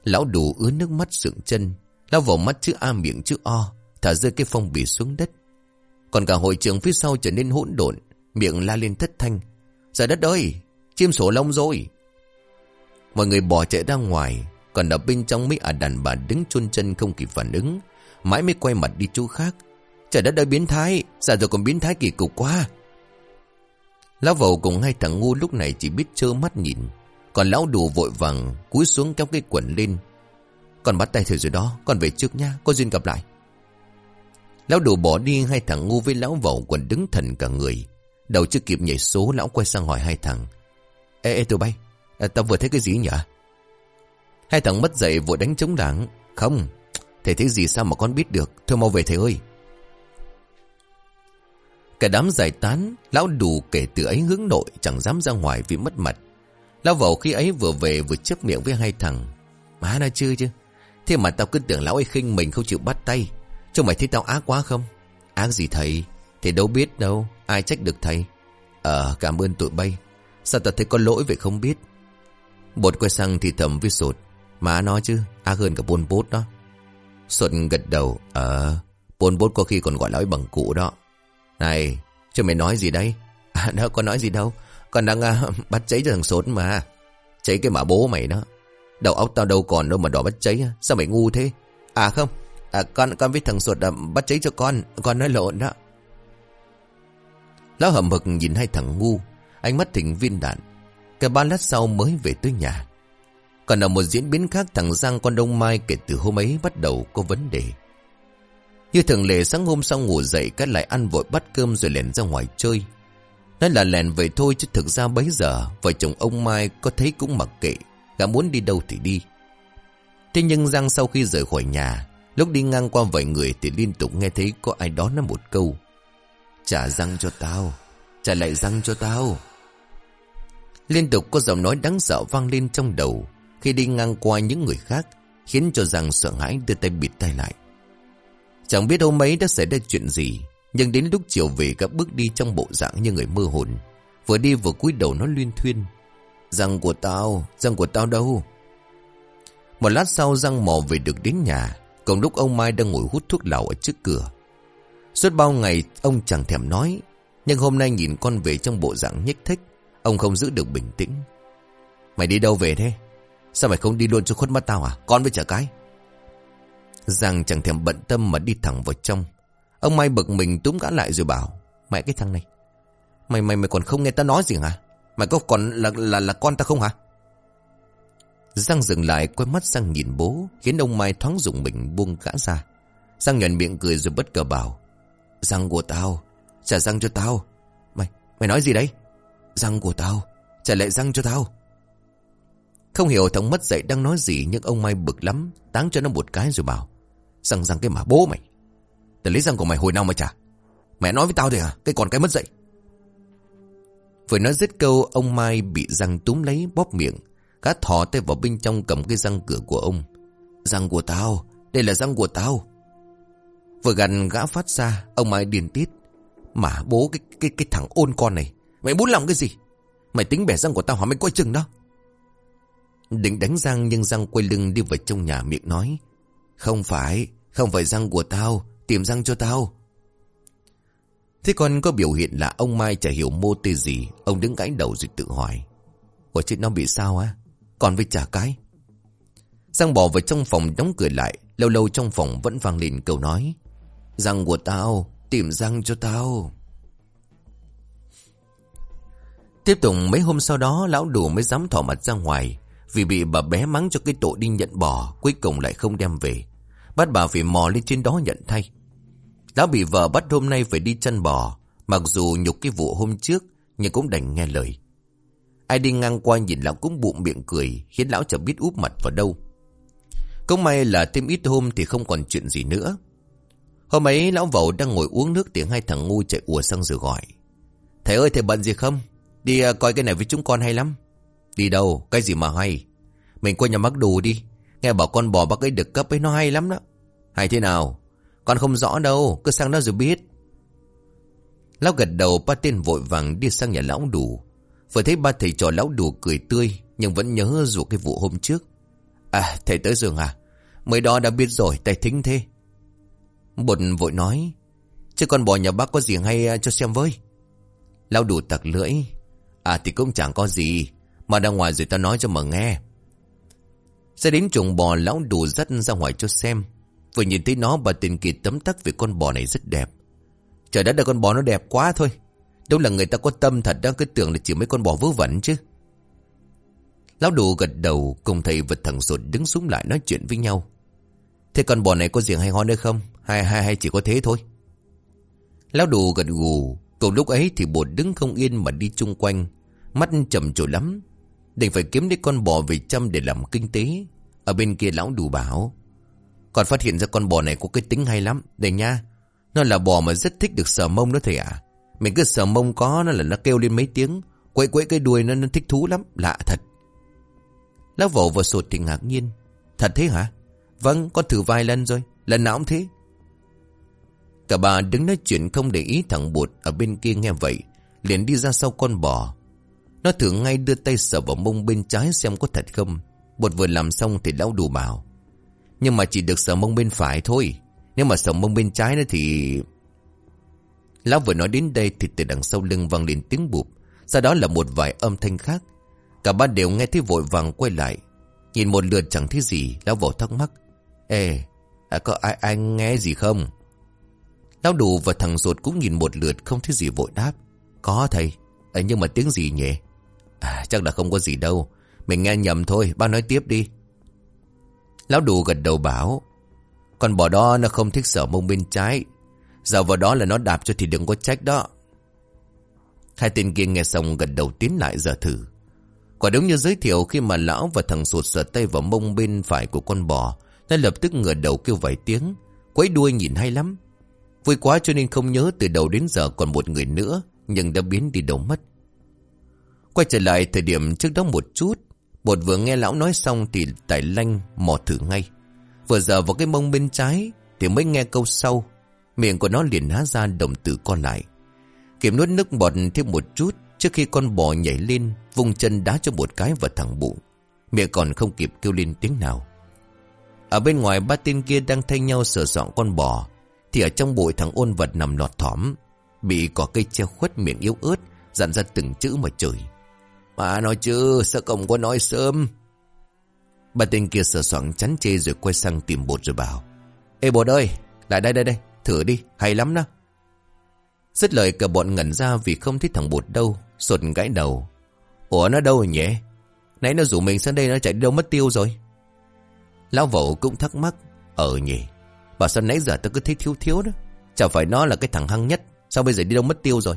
Lão đủ ứa nước mắt sượng chân. Lão vào mắt chữ A miệng chữ O, Thả rơi cái phong bì xuống đất. Còn cả hội trường phía sau trở nên hỗn độn, Miệng la lên thất thanh. Giờ đất ơi, Chim sổ lông rồi. Mọi người bỏ chạy ra ngoài, Còn ở bên trong mấy ả đàn bà đứng chôn chân không kịp phản ứng, Mãi mới quay mặt đi chỗ khác. Trời đất ơi, biến thái! Dạ Sao rồi còn biến thái kỳ cục quá! Lão vầu cùng hai thằng ngu lúc này chỉ biết trơ mắt nhìn, Còn lão đủ vội vàng Cúi xuống kéo cái quần lên. Còn bắt tay thử rồi đó, Con về trước nha Có duyên gặp lại. Lão đủ bỏ đi, hai thằng ngu với lão vẩu còn đứng thần cả người. Đầu chưa kịp nhảy số, lão quay sang hỏi hai thằng. Ê ê, tụi bay à, Tao vừa thấy cái gì nhỉ Hai thằng mất dậy vội đánh chống đảng. Không Thầy thấy gì sao mà con biết được? Thôi mau về thầy ơi. Cả đám giải tán Lão đủ kể từ ấy hướng nội Chẳng dám ra ngoài vì mất mặt. Lão vào khi ấy vừa về vừa chấp miệng với hai thằng. Má nó chưa chứ. Thế mà tao cứ tưởng lão ấy khinh mình không chịu bắt tay. Chứ mày thấy tao ác quá không? Ác gì thầy? Thầy đâu biết đâu. Ai trách được thầy? Ờ cảm ơn tụi bay. Sao tao thấy có lỗi vậy không biết? Bột quay sang thì thầm với sột. Má nói chứ Ác hơn cả bôn bốt đó. Sột gật đầu Ờ Bôn bốt có khi còn gọi nói bằng cụ đó. Này Chứ mày nói gì đấy À đâu có nói gì đâu Còn đang à, bắt cháy cho thằng sốt mà. Cháy cái mả bố mày đó. Đầu óc tao đâu còn đâu mà đỏ bắt cháy à. Sao mày ngu thế? À không à, Con con với thằng sột à, bắt cháy cho con Con nói lộn đó. Lão hầm hực nhìn hai thằng ngu Ánh mắt thỉnh viên đạn Cả ba lát sau mới về tới nhà. Còn ở một diễn biến khác, Thằng Giang con Đông Mai kể từ hôm ấy bắt đầu có vấn đề. Như thường lệ, sáng hôm sau ngủ dậy Cát lại ăn vội bắt cơm rồi lèn ra ngoài chơi. Nói là lèn vậy thôi chứ thực ra bấy giờ, Vợ chồng ông Mai có thấy cũng mặc kệ, Gã muốn đi đâu thì đi. Thế nhưng Giang sau khi rời khỏi nhà, Lúc đi ngang qua vài người Thì liên tục nghe thấy có ai đó nói một câu. Trả răng cho tao, Trả lại răng cho tao. Liên tục có giọng nói đáng sợ vang lên trong đầu Khi đi ngang qua những người khác Khiến cho rằng sợ hãi đưa tay bịt tay lại. Chẳng biết hôm ấy đã xảy ra chuyện gì Nhưng đến lúc chiều về các bước đi trong bộ dạng như người mơ hồn Vừa đi vừa cúi đầu nó luyên thuyên. Răng của tao, răng của tao đâu? Một lát sau răng mò về được đến nhà Còn lúc ông Mai đang ngồi hút thuốc lào ở trước cửa. Suốt bao ngày ông chẳng thèm nói Nhưng hôm nay nhìn con về trong bộ dạng nhếch thích Ông không giữ được bình tĩnh. Mày đi đâu về thế? Sao mày không đi luôn cho khuất mắt tao à? Con với trả cái. Giang chẳng thèm bận tâm mà đi thẳng vào trong. Ông Mai bực mình túm gã lại rồi bảo Mẹ cái thằng này Mày mày mày còn không nghe ta nói gì hả? Mày có còn là là là con ta không hả? Giang dừng lại quay mắt sang nhìn bố Khiến ông Mai thoáng dùng mình buông gã ra. Giang nhận miệng cười rồi bất cờ bảo Răng của tao Trả răng cho tao. Mày, mày nói gì đấy? Răng của tao? Trả lại răng cho tao? Không hiểu thằng mất dậy đang nói gì, Nhưng ông Mai bực lắm, Táng cho nó một cái rồi bảo, Răng răng cái mà bố mày. Tao lấy răng của mày hồi nào mà trả Mẹ nói với tao thì à Cái còn cái mất dậy Vừa nói dứt câu, Ông Mai bị răng túm lấy, bóp miệng Cá thò tay vào bên trong cầm cái răng cửa của ông. Răng của tao? Đây là răng của tao. Vừa gần gã phát ra, Ông Mai điền tiết Mà bố, cái cái cái thằng ôn con này Mày muốn làm cái gì? Mày tính bẻ răng của tao hả? Mày coi chừng đó. Định đánh răng, nhưng răng quay lưng đi vào trong nhà, miệng nói, Không phải Không phải răng của tao Tìm răng cho tao. Thế còn có biểu hiện là ông Mai chả hiểu mô tê gì. Ông đứng gãi đầu rồi tự hỏi, Ủa chứ nó bị sao á? Còn với trả cái? Giang bỏ vào trong phòng, đóng cửa lại. Lâu lâu trong phòng vẫn vang lên câu nói, Răng của tao Tìm răng cho tao. Tiếp tục, mấy hôm sau đó, Lão đủ mới dám thỏ mặt ra ngoài. Vì bị bà bé mắng cho cái tội đi nhận bò, Cuối cùng lại không đem về. Bắt bà phải mò lên trên đó nhận thay. Lão bị vợ bắt hôm nay phải đi chăn bò. Mặc dù nhục cái vụ hôm trước, Nhưng cũng đành nghe lời. Ai đi ngang qua nhìn lão cũng bụng miệng cười, Khiến lão chẳng biết úp mặt vào đâu. Cũng may là thêm ít hôm Thì không còn chuyện gì nữa. Hôm ấy, lão vẩu đang ngồi uống nước Tiếng hai thằng ngu chạy ùa sang rồi gọi. Thầy ơi, thầy bận gì không? Đi à, coi cái này với chúng con hay lắm. Đi đâu, cái gì mà hay? Mình qua nhà bác đồ đi. Nghe bảo con bò bác ấy được cấp ấy, nó hay lắm đó. Hay thế nào? Con không rõ đâu, cứ sang đó rồi biết. Lão gật đầu, ba tên vội vàng đi sang nhà lão đủ. Vừa thấy ba thầy trò lão đủ cười tươi, Nhưng vẫn nhớ rủ cái vụ hôm trước. À thầy tới giường à? Mới đó đã biết rồi, thầy thính thế. Bột vội nói, Chứ con bò nhà bác có gì hay à, cho xem với. Lão đủ tặc lưỡi À thì cũng chẳng có gì. Mà ra ngoài rồi tao nói cho mà nghe. Sẽ đến chuồng bò lão đủ dắt ra ngoài cho xem. Vừa nhìn thấy nó, bà tình kỳ tấm tắc về con bò này rất đẹp. Trời đất là con bò nó đẹp quá thôi. Đúng là người ta có tâm thật đang Cứ tưởng là chỉ mấy con bò vớ vẩn chứ. Lão đủ gật đầu, Cùng thầy vật thằng sột đứng xuống lại nói chuyện với nhau. Thế con bò này có gì hay ho nữa không? Hay hay hay chỉ có thế thôi. Lão đồ gật gù, Cùng lúc ấy thì bột đứng không yên mà đi chung quanh. Mắt chậm trội lắm. Định phải kiếm đến con bò về chăm để làm kinh tế. Ở bên kia lão đủ bảo Còn phát hiện ra con bò này có cái tính hay lắm. Đây nha Nó là bò mà rất thích được sờ mông đó thầy ạ. Mình cứ sờ mông có nó là nó kêu lên mấy tiếng. Quậy quậy cái đuôi nó, nó thích thú lắm. Lạ thật. Lão vẩu vào sột thì ngạc nhiên. Thật thế hả? Vâng con thử vài lần rồi Lần nào cũng thế. Cả bà đứng nói chuyện không để ý thằng bột Ở bên kia nghe vậy Liền đi ra sau con bò. Nó thử ngay đưa tay sờ vào mông bên trái xem có thật không. Bột vừa làm xong thì lão đủ bảo Nhưng mà chỉ được sờ mông bên phải thôi. Nếu mà sờ mông bên trái nữa thì Lão vừa nói đến đây thì từ đằng sau lưng vang lên tiếng bụp. Sau đó là một vài âm thanh khác. Cả ba đều nghe thấy vội vàng quay lại. Nhìn một lượt chẳng thấy gì. Lão vội thắc mắc. Ê à, có ai, ai nghe gì không? Lão đủ và thằng ruột cũng nhìn một lượt Không thấy gì vội đáp. Có thầy. À, Nhưng mà tiếng gì nhỉ? À, Chắc là không có gì đâu. Mình nghe nhầm thôi Ba nói tiếp đi. Lão đủ gật đầu bảo Con bò đó nó không thích sở mông bên trái. Dạo vào đó là nó đạp cho thì đừng có trách đó. Hai tên kia nghe xong gật đầu tiến lại giờ thử. Quả đúng như giới thiệu khi mà lão và thằng sụt sờ tay vào mông bên phải của con bò Nó lập tức ngửa đầu kêu vài tiếng. Quấy đuôi nhìn hay lắm. Vui quá cho nên không nhớ từ đầu đến giờ còn một người nữa Nhưng đã biến đi đâu mất. Quay trở lại thời điểm trước đó một chút, Bột vừa nghe lão nói xong thì tài lanh mò thử ngay. Vừa giờ vào cái mông bên trái Thì mới nghe câu sau, Miệng của nó liền há ra đồng tử con lại. Kiểm nuốt nước bọt thêm một chút Trước khi con bò nhảy lên, Vùng chân đá cho một cái vào thẳng bụng. Miệng còn không kịp kêu lên tiếng nào. Ở bên ngoài ba tên kia đang thay nhau sửa soạn con bò, Thì ở trong bụi thằng ôn vật nằm lọt thỏm, Bị cỏ cây che khuất miệng yếu ớt, Dặn ra từng chữ mà chửi. Mà nói chứ, sao không có nói sớm? Bà tên kia sửa soạn chắn chê rồi quay sang tìm bột rồi bảo, Ê bột ơi, Lại đây đây đây, Thử đi, hay lắm đó. Dứt lời cả bọn ngẩn ra vì không thấy thằng bột đâu, Sột gãi đầu. Ủa, nó đâu rồi nhỉ? Nãy nó rủ mình sang đây nó chạy đi đâu mất tiêu rồi? Lão vẩu cũng thắc mắc Ờ nhỉ, Bảo sao nãy giờ tôi cứ thấy thiếu thiếu đó, Chả phải nó là cái thằng hăng nhất, Sao bây giờ đi đâu mất tiêu rồi?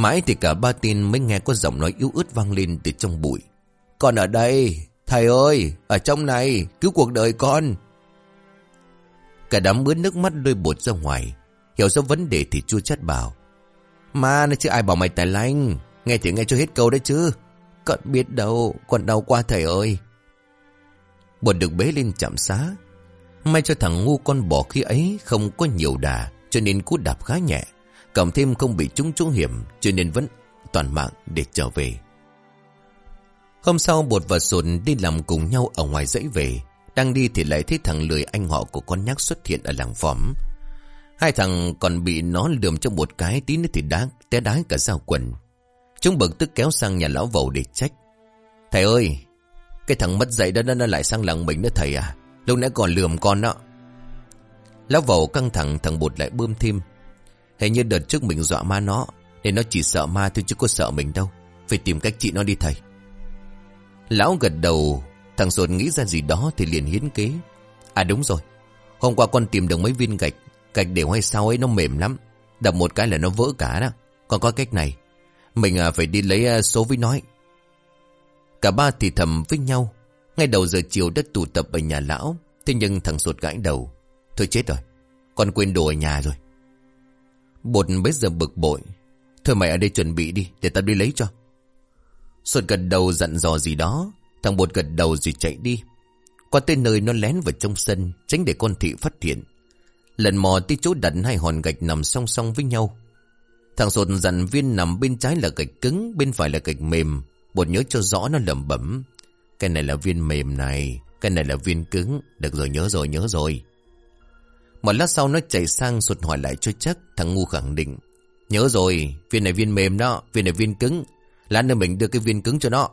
Mãi thì cả ba tin mới nghe có giọng nói yếu ớt vang lên từ trong bụi. Con ở đây, Thầy ơi, Ở trong này, Cứu cuộc đời con. Cả đám mướn nước mắt đôi bột ra ngoài, Hiểu ra vấn đề thì chua chát bảo Mà nó chứ ai bảo mày tài lanh, Nghe thì nghe cho hết câu đấy chứ. Con biết đâu, con đau qua thầy ơi. Bột được bế lên chạm xá. May cho thằng ngu con bò khi ấy Không có nhiều đà, Cho nên cú đạp khá nhẹ. Cộng thêm không bị trúng trúng hiểm Cho nên vẫn toàn mạng để trở về Hôm sau bột và sột đi làm cùng nhau ở ngoài dãy về Đang đi thì lại thấy thằng lười anh họ của con nhắc xuất hiện ở làng phóm Hai thằng còn bị nó lườm trong một cái tí nữa thì đá, té đái cả dao quần. Chúng bực tức kéo sang nhà lão vầu để trách. Thầy ơi, cái thằng mất dạy đó nó lại sang làng mình nữa thầy à. Lúc nãy còn lườm con đó. Lão vầu căng thẳng thằng bột lại bơm thêm. Hình như đợt trước mình dọa ma nó, nên nó chỉ sợ ma thôi chứ có sợ mình đâu. Phải tìm cách trị nó đi thầy. Lão gật đầu, thằng sột nghĩ ra gì đó thì liền hiến kế. À đúng rồi, hôm qua con tìm được mấy viên gạch. Gạch đều hay sao ấy nó mềm lắm. Đập một cái là nó vỡ cả đó. Còn có cách này. Mình à, phải đi lấy à, số với nói Cả ba thì thầm với nhau. Ngay đầu giờ chiều đất tụ tập ở nhà lão. Thế nhưng thằng sột gãi đầu. Thôi chết rồi. Con quên đồ ở nhà rồi. Bột bây giờ bực bội Thôi mày ở đây chuẩn bị đi Để tao đi lấy cho Sột gật đầu dặn dò gì đó Thằng bột gật đầu rồi chạy đi Qua tới nơi nó lén vào trong sân Tránh để con thị phát hiện Lần mò tới chỗ đặt hai hòn gạch nằm song song với nhau. Thằng sột dặn viên nằm bên trái là gạch cứng, bên phải là gạch mềm. Bột nhớ cho rõ nó lẩm bẩm. Cái này là viên mềm này, cái này là viên cứng. Được rồi, nhớ rồi, nhớ rồi. Một lát sau nó chạy sang sụt hỏi lại cho chắc. Thằng ngu khẳng định. Nhớ rồi, viên này viên mềm đó, viên này viên cứng. Lát nữa mình đưa cái viên cứng cho nó.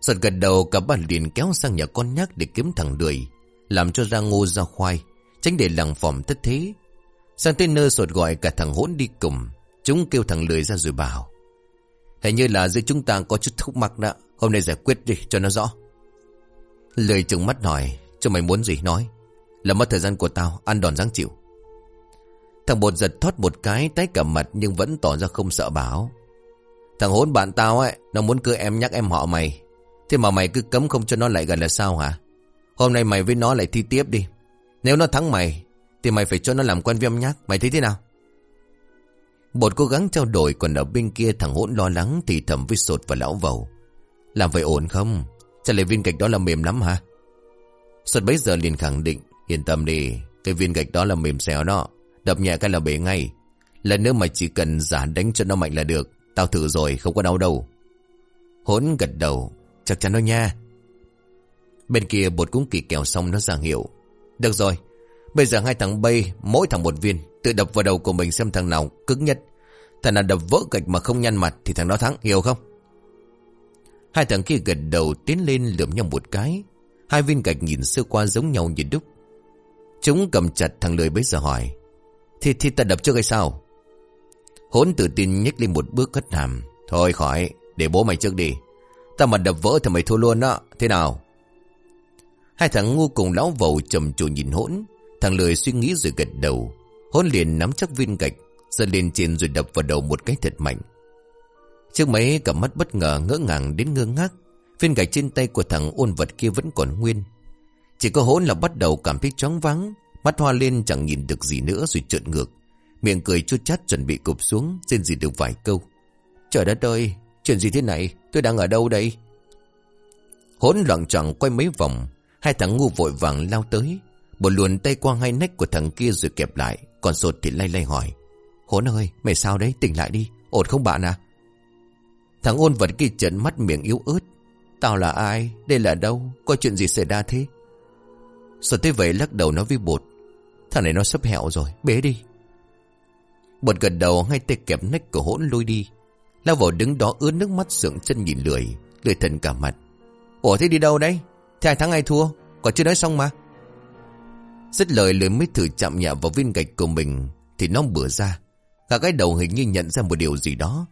Sột gật đầu cả ba liền kéo sang nhà con nhắc để kiếm thằng đười. Làm cho ra ngô ra khoai. Tránh để làng phòng thất thế Sang tên nơ sột gọi cả thằng hỗn đi cùng Chúng kêu thằng lười ra rồi bảo Hình như là giữa chúng ta có chút thúc mắc đó Hôm nay giải quyết đi cho nó rõ Lời trừng mắt hỏi Cho mày muốn gì nói là mất thời gian của tao, Ăn đòn ráng chịu. Thằng bột giật thoát một cái, tái cả mặt Nhưng vẫn tỏ ra không sợ bảo. Thằng hốn bạn tao ấy, Nó muốn cưới em nhắc em họ mày. Thế mà mày cứ cấm không cho nó lại gần là sao hả? Hôm nay mày với nó lại thi tiếp đi. Nếu nó thắng mày, Thì mày phải cho nó làm quen với em nhắc. Mày thấy thế nào? Bột cố gắng trao đổi, Còn ở bên kia thằng hỗn lo lắng Thì thầm với sột và lão vầu. Làm vậy ổn không? Trả lời viên gạch đó là mềm lắm hả? Sột bấy giờ liền khẳng định Yên tâm đi, Cái viên gạch đó là mềm xéo đó. Đập nhẹ cái là bể ngay. Lần nữa mà chỉ cần giả đánh cho nó mạnh là được. Tao thử rồi, không có đau đâu. Hỗn gật đầu. Chắc chắn đó nha. Bên kia bột cũng kỳ kèo xong nó ra hiệu. Được rồi, Bây giờ hai thằng bay, Mỗi thằng một viên. Tự đập vào đầu của mình xem thằng nào cứng nhất. Thằng nào đập vỡ gạch mà không nhăn mặt Thì thằng đó thắng, hiểu không? Hai thằng kia gật đầu tiến lên lượm nhau một cái. Hai viên gạch nhìn sơ qua giống nhau như đúc. Chúng cầm chặt thằng lười bấy giờ hỏi, Thì thì ta đập trước hay sao? Hốn tự tin nhích lên một bước cất hàm, Thôi khỏi, Để bố mày trước đi. Ta mà đập vỡ thì mày thua luôn đó, Thế nào? Hai thằng ngu cùng lão vầu trầm trồ nhìn hỗn, Thằng lười suy nghĩ rồi gật đầu. Hỗn liền nắm chắc viên gạch Giơ lên trên rồi đập vào đầu một cái thật mạnh. Trước mấy cả mắt bất ngờ ngỡ ngàng đến ngơ ngác, Viên gạch trên tay của thằng ôn vật kia vẫn còn nguyên. Chỉ có hỗn là bắt đầu cảm thấy chóng vắng Mắt hoa lên chẳng nhìn được gì nữa rồi trợn ngược. Miệng cười chút chát chuẩn bị cụp xuống Xin gì được vài câu. Trời đất ơi, Chuyện gì thế này? Tôi đang ở đâu đây? Hỗn loạn chẳng quay mấy vòng, Hai thằng ngu vội vàng lao tới. Một luồn tay qua hai nách của thằng kia rồi kẹp lại, Còn sột thì lay lay hỏi. Hỗn ơi, mày sao đấy? Tỉnh lại đi, Ổn không bạn à? Thằng ôn vật kia trợn mắt miệng yếu ớt. Tao là ai? Đây là đâu? Có chuyện gì xảy ra thế? Sợ thế vậy lắc đầu nói với bột Thằng này nó sắp hẹo rồi, Bế đi. Bột gật đầu, hai tay kẹp nách của hỗn lôi đi. Lao vào đứng đó ướt nước mắt sượng chân nhìn lười Lười thần cả mặt. Ủa, thế đi đâu đấy? Thế hai thắng ai thua? Còn chưa nói xong mà. Dứt lời lười mới thử chạm nhẹ vào viên gạch của mình, Thì nó bửa ra. Cả cái đầu hình như nhận ra một điều gì đó.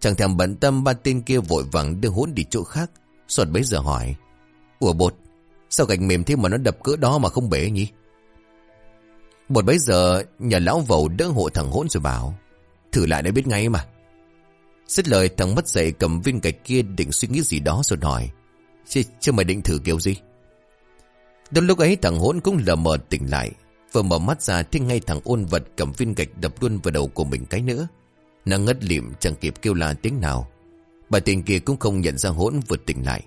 Chẳng thèm bận tâm, ba tên kia vội vàng đưa hỗn đi chỗ khác. Sột bấy giờ hỏi, Ủa bột Sao gạch mềm thế mà nó đập cỡ đó mà không bể nhỉ một bấy giờ Nhà lão vầu đỡ hộ thằng hỗn rồi bảo Thử lại để biết ngay mà Xích lời thằng mất dậy cầm viên gạch kia định suy nghĩ gì đó rồi hỏi. Chứ, chứ mày định thử kiểu gì? Đến lúc ấy thằng hỗn cũng lờ mờ tỉnh lại. Vừa mở mắt ra thì ngay thằng ôn vật cầm viên gạch đập luôn vào đầu của mình cái nữa. Nó ngất liệm chẳng kịp kêu là tiếng nào. Bà tiền kia cũng không nhận ra hỗn vừa tỉnh lại.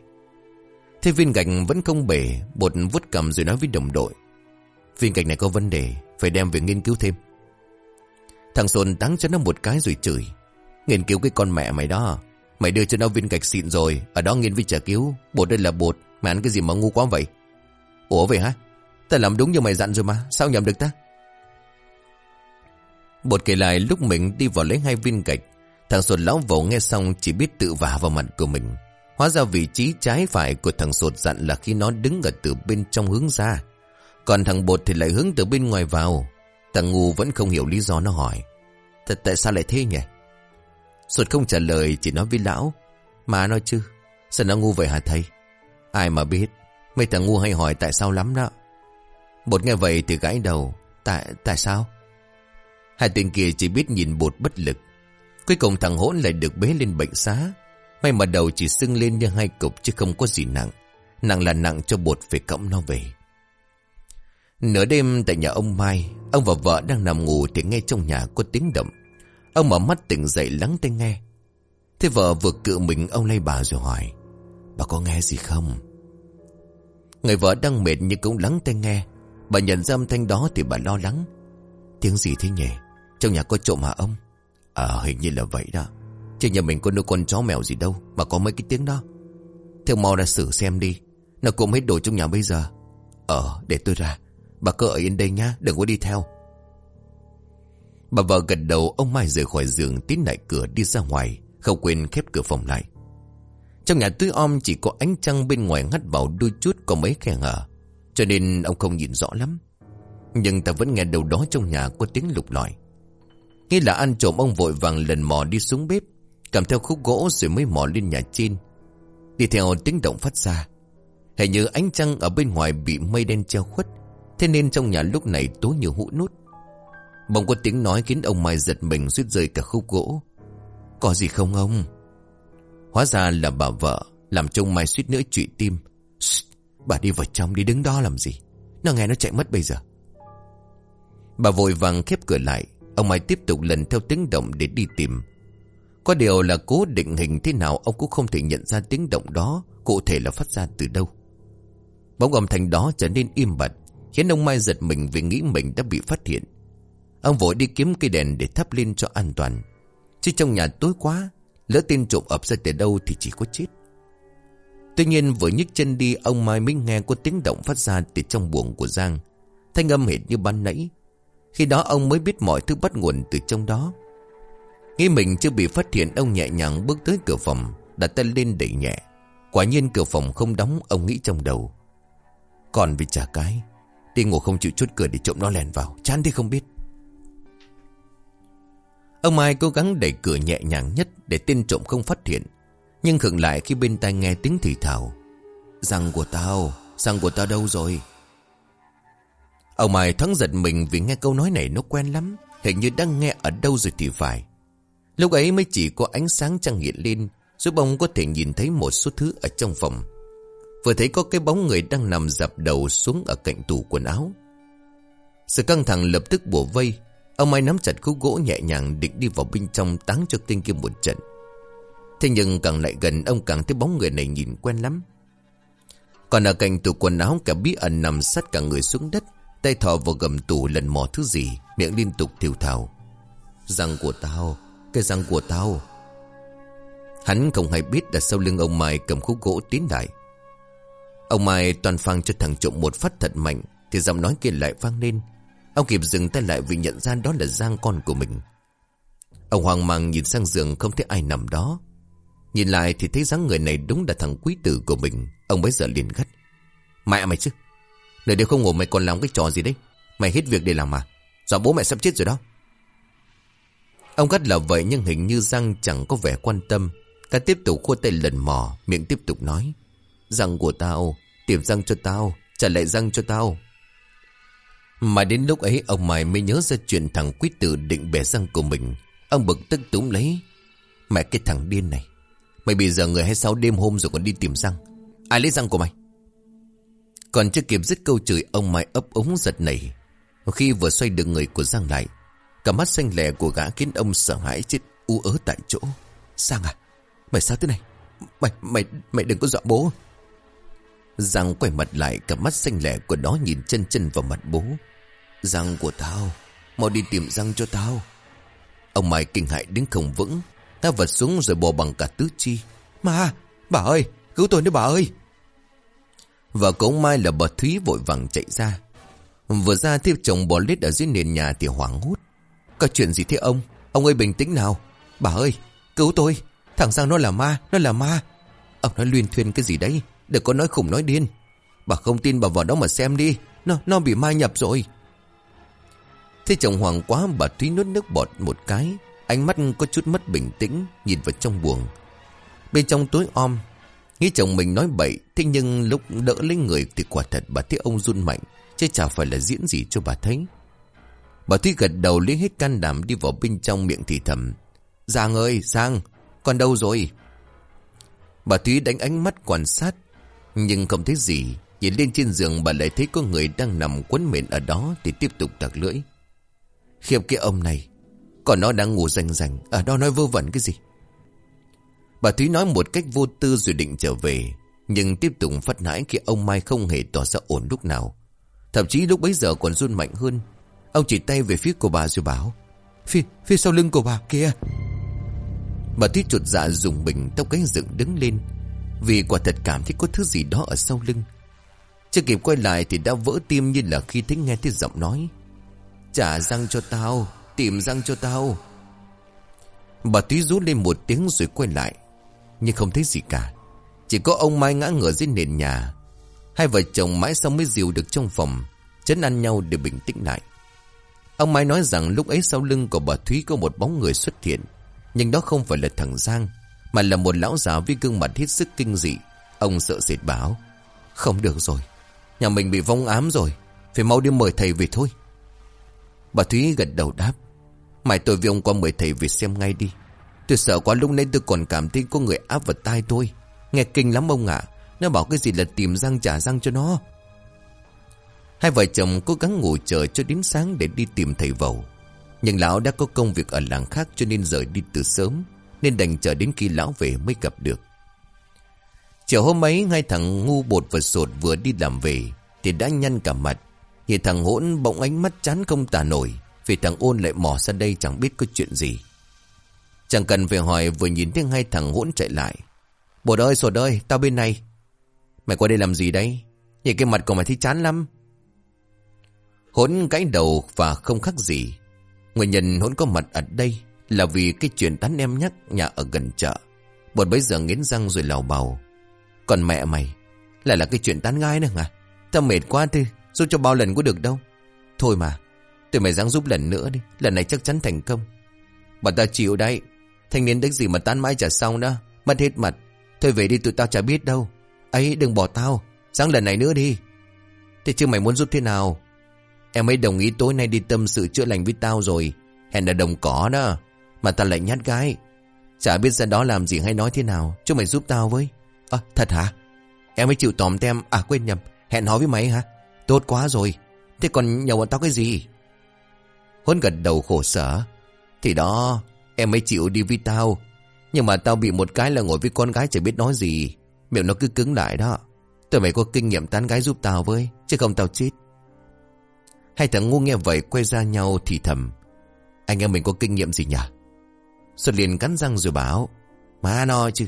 Thế viên gạch vẫn không bể, bột vút cầm rồi nói với đồng đội. Viên gạch này có vấn đề, phải đem về nghiên cứu thêm. Thằng Sồn táng cho nó một cái rồi chửi. Nghiên cứu cái con mẹ mày đó. Mày đưa cho nó viên gạch xịn rồi Ở đó nghiên vi trả cứu. Bột đây là bột Mày ăn cái gì mà ngu quá vậy? Ủa vậy hả? Ta làm đúng như mày dặn rồi mà Sao nhầm được ta? Bột kể lại lúc mình đi vào lấy hai viên gạch. Thằng sồn lão vẩu nghe xong Chỉ biết tự vả vào mặt của mình. Hóa ra vị trí trái phải của thằng sột dặn Là khi nó đứng ở từ bên trong hướng ra. Còn thằng bột thì lại hướng từ bên ngoài vào. Thằng ngu vẫn không hiểu lý do nó hỏi. Thật tại sao lại thế nhỉ? Sột không trả lời, chỉ nói với lão. Mà nói chứ, Sao nó ngu vậy hả thầy? Ai mà biết? Mấy thằng ngu hay hỏi tại sao lắm đó. Bột nghe vậy thì gãi đầu. Tại tại sao? Hai tên kia chỉ biết nhìn bột bất lực. Cuối cùng thằng hỗn lại được bế lên bệnh xá. May mà đầu chỉ sưng lên như hai cục Chứ không có gì nặng. Nặng là nặng cho bột phải cõng nó về. Nửa đêm tại nhà ông Mai, Ông và vợ đang nằm ngủ Thì nghe trong nhà có tiếng động. Ông mở mắt tỉnh dậy lắng tai nghe. Thế vợ vừa cự mình, ông lay bà rồi hỏi, Bà có nghe gì không? Người vợ đang mệt nhưng cũng lắng tai nghe. Bà nhận ra âm thanh đó thì bà lo lắng. Tiếng gì thế nhỉ? Trong nhà có trộm hả ông? Ờ hình như là vậy đó. Chứ nhà mình có nuôi con chó mèo gì đâu, Mà có mấy cái tiếng đó. Theo mau ra xử xem đi, Nó cũng hết đồ trong nhà bây giờ. Ờ để tôi ra. Bà cứ ở yên đây nhá, Đừng có đi theo. Bà vợ gật đầu, ông Mai rời khỏi giường, tiến lại cửa đi ra ngoài, Không quên khép cửa phòng lại. Trong nhà tươi om chỉ có ánh trăng bên ngoài ngắt vào đôi chút có mấy khe hở Cho nên ông không nhìn rõ lắm. Nhưng ta vẫn nghe đầu đó trong nhà có tiếng lục lọi. Nghĩ là ăn trộm ông vội vàng lần mò đi xuống bếp Cầm theo khúc gỗ rồi mới mò lên nhà trên. Đi theo tiếng động phát ra. Hình như ánh trăng ở bên ngoài bị mây đen che khuất, Thế nên trong nhà lúc này tối như hũ nút. Bỗng có tiếng nói khiến ông Mai giật mình suýt rơi cả khúc gỗ. Có gì không ông? Hóa ra là bà vợ, Làm trông Mai suýt nữa trụy tim. Bà đi vào trong đi, đứng đó làm gì? Nó nghe nó chạy mất bây giờ. Bà vội vàng khép cửa lại. Ông Mai tiếp tục lần theo tiếng động để đi tìm. Có điều là cố định hình thế nào Ông cũng không thể nhận ra tiếng động đó, Cụ thể là phát ra từ đâu. Bóng âm thanh đó trở nên im bặt, Khiến ông Mai giật mình vì nghĩ mình đã bị phát hiện. Ông vội đi kiếm cây đèn để thắp lên cho an toàn. Chứ trong nhà tối quá, Lỡ tin trộm ập ra từ đâu thì chỉ có chết. Tuy nhiên vừa nhích chân đi, Ông Mai mới nghe có tiếng động phát ra Từ trong buồng của Giang. Thanh âm hệt như ban nãy. Khi đó, ông mới biết mọi thứ bắt nguồn từ trong đó. Nghĩ mình chưa bị phát hiện, Ông nhẹ nhàng bước tới cửa phòng, Đặt tay lên đẩy nhẹ. Quả nhiên cửa phòng không đóng, Ông nghĩ trong đầu. Còn vì trả cái, Đi ngủ không chịu chút cửa để trộm nó lèn vào, Chán thì không biết. Ông Mai cố gắng đẩy cửa nhẹ nhàng nhất Để tên trộm không phát hiện, Nhưng khựng lại khi bên tai nghe tiếng thì thào. Răng của tao, Răng của tao đâu rồi? Ông Mai thắng giật mình Vì nghe câu nói này nó quen lắm, Hình như đang nghe ở đâu rồi thì phải. Lúc ấy mới chỉ có ánh sáng trăng hiện lên, Giúp ông có thể nhìn thấy một số thứ ở trong phòng. Vừa thấy có cái bóng người đang nằm dập đầu xuống ở cạnh tủ quần áo. Sự căng thẳng lập tức bùa vây. Ông ấy nắm chặt khúc gỗ nhẹ nhàng định đi vào bên trong táng cho tên kia một trận. Thế nhưng càng lại gần, ông càng thấy bóng người này nhìn quen lắm. Còn ở cạnh tủ quần áo cả bí ẩn nằm sát cả người xuống đất, Tay thò vào gầm tủ lần mò thứ gì, Miệng liên tục thiêu thào. Răng của tao cái răng của tao. Hắn không hay biết là sau lưng ông Mai cầm khúc gỗ tiến lại. Ông Mai toàn phang cho thằng trộm một phát thật mạnh, Thì giọng nói kia lại vang lên. Ông kịp dừng tay lại vì nhận ra đó là Giang con của mình. Ông hoang mang nhìn sang giường không thấy ai nằm đó. Nhìn lại thì thấy dáng người này đúng là thằng quý tử của mình. Ông bấy giờ liền gắt. Mẹ mày chứ? Nơi đây không ngủ mày còn làm cái trò gì đấy? Mày hết việc để làm mà. Do bố mẹ sắp chết rồi đó. Ông gắt là vậy nhưng hình như răng chẳng có vẻ quan tâm. Ta tiếp tục khua tay lần mò, Miệng tiếp tục nói. Răng của tao, Tìm răng cho tao, Trả lại răng cho tao. Mà đến lúc ấy, ông Mai mới nhớ ra chuyện thằng quý tử định bẻ răng của mình. Ông bực tức túm lấy. Mẹ, cái thằng điên này. Mày bây giờ người hay sao đêm hôm rồi còn đi tìm răng Ai lấy răng của mày? Còn chưa kịp dứt câu chửi, Ông Mai ấp ống giật nảy. Khi vừa xoay được người của Giang lại Cả mắt xanh lè của gã khiến ông sợ hãi chết u ớ tại chỗ. Giang à Mày sao thế này? Mày mày mày đừng có dọa bố. Giang quay mặt lại, Cả mắt xanh lẻ của nó nhìn chân chân vào mặt bố. Răng của tao, Mau đi tìm răng cho tao. Ông Mai kinh hại đứng không vững, Ta vật xuống rồi bò bằng cả tứ chi. Mà bà ơi, cứu tôi nữa bà ơi. Và của ông Mai là bà Thúy vội vàng chạy ra. Vừa ra tiếp chồng bò lết ở dưới nền nhà thì hoảng hốt. Có chuyện gì thế ông? Ông ơi bình tĩnh nào? Bà ơi, cứu tôi. Thằng Giang nó là ma Nó là ma. Ông nói luyên thuyên cái gì đấy? Đừng có nói khủng nói điên. Bà không tin bà vào đó mà xem đi. Nó nó bị ma nhập rồi. Thế chồng hoàng quá, bà Thúy nuốt nước bọt một cái. Ánh mắt có chút mất bình tĩnh, Nhìn vào trong buồng. Bên trong tối om, Nghĩ chồng mình nói bậy, Thế nhưng lúc đỡ lấy người thì quả thật bà thấy ông run mạnh, Chứ chả phải là diễn gì cho bà thấy. Bà Thúy gật đầu lấy hết can đảm đi vào bên trong miệng thì thầm. Giang ơi, Giang, Con đâu rồi? Bà Thúy đánh ánh mắt quan sát, Nhưng không thấy gì. Nhìn lên trên giường, bà lại thấy có người đang nằm quấn mền ở đó Thì tiếp tục tặc lưỡi. Khiếp cái ông này, Còn nó đang ngủ rành rành à, Ở đó nói vơ vẩn cái gì? Bà Thúy nói một cách vô tư rồi định trở về, Nhưng tiếp tục phát nãi khi ông Mai không hề tỏ ra ổn lúc nào. Thậm chí lúc bấy giờ còn run mạnh hơn Ông chỉ tay về phía của bà rồi bảo Phía, phía sau lưng của bà kia. Bà tuyết chuột dạ dùng bình tóc cánh dựng đứng lên Vì quả thật cảm thấy có thứ gì đó ở sau lưng. Chưa kịp quay lại thì đã vỡ tim như là khi thấy nghe thấy giọng nói Trả răng cho tao Tìm răng cho tao. Bà Thúy rú lên một tiếng rồi quay lại Nhưng không thấy gì cả. Chỉ có ông Mai ngã ngửa dưới nền nhà. Hai vợ chồng mãi sau mới dìu được trong phòng Chấn ăn nhau để bình tĩnh lại. Ông Mai nói rằng lúc ấy sau lưng của bà Thúy có một bóng người xuất hiện. Nhưng đó không phải là thằng Giang, Mà là một lão già với gương mặt hết sức kinh dị. Ông sợ sệt bảo, Không được rồi, Nhà mình bị vong ám rồi, Phải mau đi mời thầy về thôi. Bà Thúy gật đầu đáp Mày tôi với ông qua mời thầy về xem ngay đi. Tôi sợ quá lúc nãy tôi còn cảm thấy có người áp vào tai tôi. Nghe kinh lắm ông ạ, Nó bảo cái gì là tìm răng trả răng cho nó. Hai vợ chồng cố gắng ngủ chờ cho đến sáng để đi tìm thầy vầu. Nhưng lão đã có công việc ở làng khác cho nên rời đi từ sớm, Nên đành chờ đến khi lão về mới gặp được. Chiều hôm ấy, hai thằng ngu bột và sột vừa đi làm về Thì đã nhăn cả mặt. Thì thằng hỗn bỗng ánh mắt chán không tả nổi, Vì thằng ôn lại mò ra đây chẳng biết có chuyện gì. Chẳng cần phải hỏi, vừa nhìn thấy hai thằng hỗn chạy lại. Bột ơi, sột ơi, tao bên này. Mày qua đây làm gì đấy Nhìn cái mặt của mày thấy chán lắm. Hỗn gãy đầu và không khác gì. Nguyên nhân hỗn có mặt ở đây Là vì cái chuyện tán em nhắc nhà ở gần chợ. Bột bấy giờ nghiến răng rồi lào bào. Còn mẹ mày, Lại là cái chuyện tán gái nữa à Tao mệt quá thôi Giúp cho bao lần có được đâu. Thôi mà, Tụi mày ráng giúp lần nữa đi, Lần này chắc chắn thành công. Bà ta chịu đấy, Thanh niên đếch gì mà tán mãi chả xong đó, Mất hết mặt. Thôi về đi tụi tao chả biết đâu. Ấy, đừng bỏ tao Sáng lần này nữa đi. Thế chứ mày muốn giúp thế nào? Em ấy đồng ý tối nay đi tâm sự chữa lành với tao rồi. Hẹn ở đồng cỏ đó, Mà tao lại nhát gái. Chả biết ra đó làm gì hay nói thế nào Cho mày giúp tao với. À thật hả? Em ấy chịu tòm tem. À quên nhầm, Hẹn hò với mày hả? Tốt quá rồi. Thế còn nhờ bọn tao cái gì? Huấn gật đầu khổ sở. Thì đó, Em ấy chịu đi với tao. Nhưng mà tao bị một cái là ngồi với con gái chả biết nói gì. Miệng nó cứ cứng lại đó. Tụi mày có kinh nghiệm tán gái giúp tao với, Chứ không tao chết. Hai thằng ngu nghe vậy quay ra nhau thì thầm. Anh em mình có kinh nghiệm gì nhỉ? Xuân liền cắn răng rồi bảo, Má no chứ.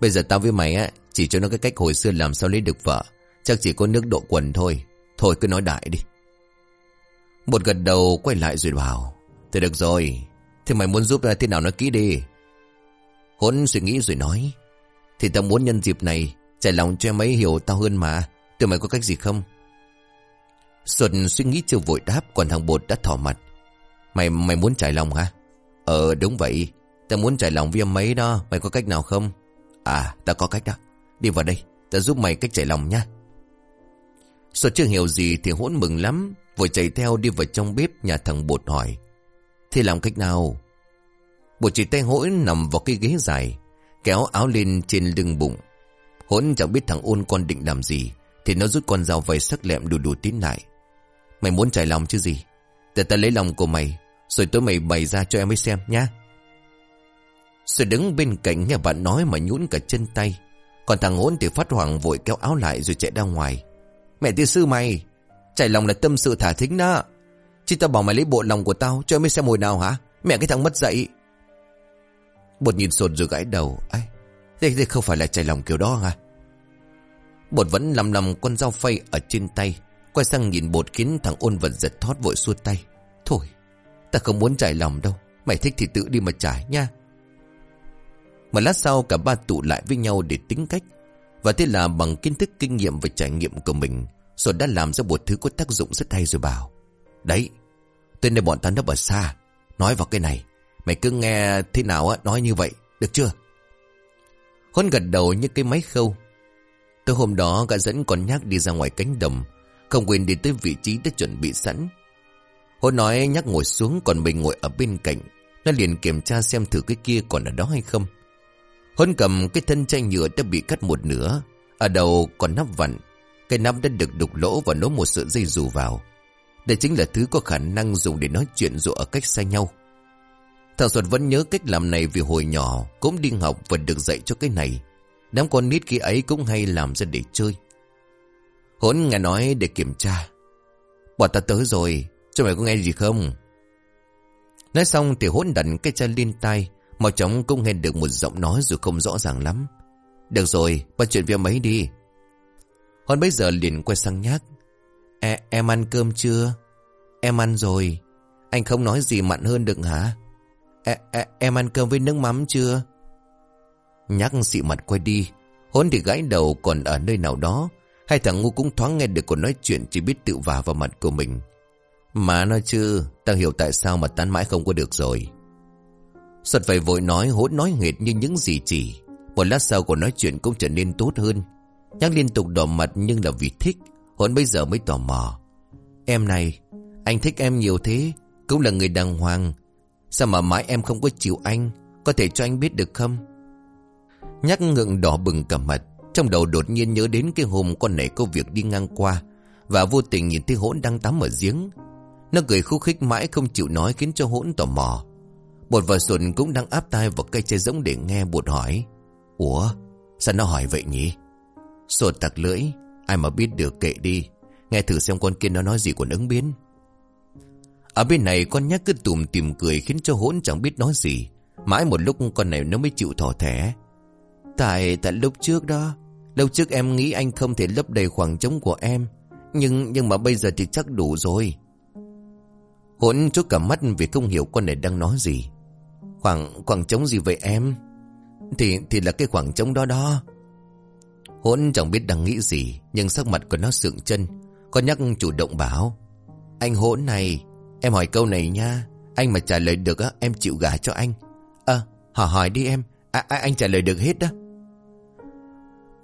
Bây giờ tao với mày á, Chỉ cho nó cái cách hồi xưa làm sao lấy được vợ. Chắc chỉ có nước độ quần thôi. Thôi cứ nói đại đi. Một gật đầu quay lại rồi bảo Thì được rồi. Thì mày muốn giúp ra thế nào nó kỹ đi. Hốn suy nghĩ rồi nói, Thì tao muốn nhân dịp này, Trải lòng cho em ấy hiểu tao hơn mà. Tụi mày có cách gì không? Xuân suy nghĩ chưa vội đáp, Còn thằng bột đã thỏ mặt. Mày mày muốn trải lòng hả? Ờ đúng vậy. Tao muốn trải lòng với em mấy đó. Mày có cách nào không? À tao có cách đó. Đi vào đây. Tao giúp mày cách trải lòng nha. Xuân chưa hiểu gì thì hỗn mừng lắm, Vội chạy theo đi vào trong bếp, Nhà thằng bột hỏi. Thì làm cách nào? Bột chỉ tay hỗn nằm vào cái ghế dài, Kéo áo lên trên lưng bụng. Hỗn chẳng biết thằng ôn con định làm gì, Thì nó rút con dao vầy sắc lẹm đù đù tiến lại. Mày muốn trải lòng chứ gì? Để ta lấy lòng của mày Rồi tối mày bày ra cho em ấy xem nhá. Rồi đứng bên cạnh nghe bạn nói mà nhũn cả chân tay. Còn thằng hốn thì phát hoảng vội kéo áo lại rồi chạy ra ngoài. Mẹ tiên sư mày Trải lòng là tâm sự thả thính đó. Chứ tao bảo mày lấy bộ lòng của tao Cho em ấy xem hồi nào hả? Mẹ cái thằng mất dậy Bột nhìn sột rồi gãi đầu. Ấy Đây, đây không phải là trải lòng kiểu đó hả? Bột vẫn lầm lầm con dao phay ở trên tay. Quay sang nhìn bột khiến thằng ôn vật giật thoát vội xua tay. Thôi, Ta không muốn trải lòng đâu. Mày thích thì tự đi mà trải nha. Mà lát sau cả ba tụ lại với nhau để tính cách. Và thế là bằng kiến thức kinh nghiệm và trải nghiệm của mình, Rồi đã làm ra một thứ có tác dụng rất hay rồi bảo. Đấy, Tên này bọn ta nấp ở xa. Nói vào cái này, Mày cứ nghe thế nào á, nói như vậy, Được chưa? Hôn gật đầu như cái máy khâu. Tới hôm đó gã dẫn con nhác đi ra ngoài cánh đồng không quên đi tới vị trí đã chuẩn bị sẵn. Hôn nói nhắc ngồi xuống, Còn mình ngồi ở bên cạnh. Nó liền kiểm tra xem thử cái kia còn ở đó hay không. Hôn cầm cái thân chai nhựa đã bị cắt một nửa. Ở đầu còn nắp vặn. Cái nắp đã được đục lỗ và nối một sợi dây dù vào. Đây chính là thứ có khả năng dùng để nói chuyện dù ở cách xa nhau. Thằng Xuân vẫn nhớ cách làm này vì hồi nhỏ, Cũng đi học và được dạy cho cái này. Đám con nít khi ấy cũng hay làm ra để chơi. Hốn nghe nói để kiểm tra. Bọn ta tới rồi, cho mày có nghe gì không? Nói xong thì hốn đặt cái chai lên tay, mau chóng cũng nghe được một giọng nói dù không rõ ràng lắm. Được rồi, bắt chuyện với mấy đi. Hôn bây giờ liền quay sang nhắc. E, em ăn cơm chưa? Em ăn rồi. Anh không nói gì mặn hơn được hả? E, e, em ăn cơm với nước mắm chưa? Nhắc xị mặt quay đi. Hôn thì gãi đầu còn ở nơi nào đó Hai thằng ngu cũng thoáng nghe được cô nói chuyện Chỉ biết tự vả vào mặt của mình. Mà nói chứ, Tao hiểu tại sao mà tán mãi không có được rồi. Sật phải vội nói, hốt nói nghệt như những gì chỉ. Một lát sau cô nói chuyện cũng trở nên tốt hơn. Nhắc liên tục đỏ mặt nhưng là vì thích, Hồn bây giờ mới tò mò. Em này, Anh thích em nhiều thế, Cũng là người đàng hoàng. Sao mà mãi em không có chịu anh? Có thể cho anh biết được không? Nhắc ngượng đỏ bừng cả mặt. Trong đầu đột nhiên nhớ đến cái hôm con này có việc đi ngang qua, Và vô tình nhìn thấy hỗn đang tắm ở giếng. Nó cười khúc khích mãi không chịu nói Khiến cho hỗn tò mò. Bột và Xuân cũng đang áp tai vào cây che giống để nghe bột hỏi. Ủa, sao nó hỏi vậy nhỉ? Sột tặc lưỡi, Ai mà biết được kệ đi. Nghe thử xem con kia nó nói gì còn ứng biến. Ở bên này con nhắc cứ tùm tìm cười Khiến cho hỗn chẳng biết nói gì. Mãi một lúc con này nó mới chịu thỏ thẻ. Tại tại lúc trước đó, Lúc trước em nghĩ anh không thể lấp đầy khoảng trống của em, Nhưng nhưng mà bây giờ thì chắc đủ rồi. Hỗn chốt cả mắt vì không hiểu con này đang nói gì. Khoảng khoảng trống gì vậy em? Thì thì là cái khoảng trống đó đó. Hỗn chẳng biết đang nghĩ gì, Nhưng sắc mặt của nó sượng chân Con nhắc chủ động bảo, Anh hỗn này, Em hỏi câu này nha, Anh mà trả lời được á, em chịu gả cho anh. Ờ hỏi hỏi đi em à, à, Anh trả lời được hết đó.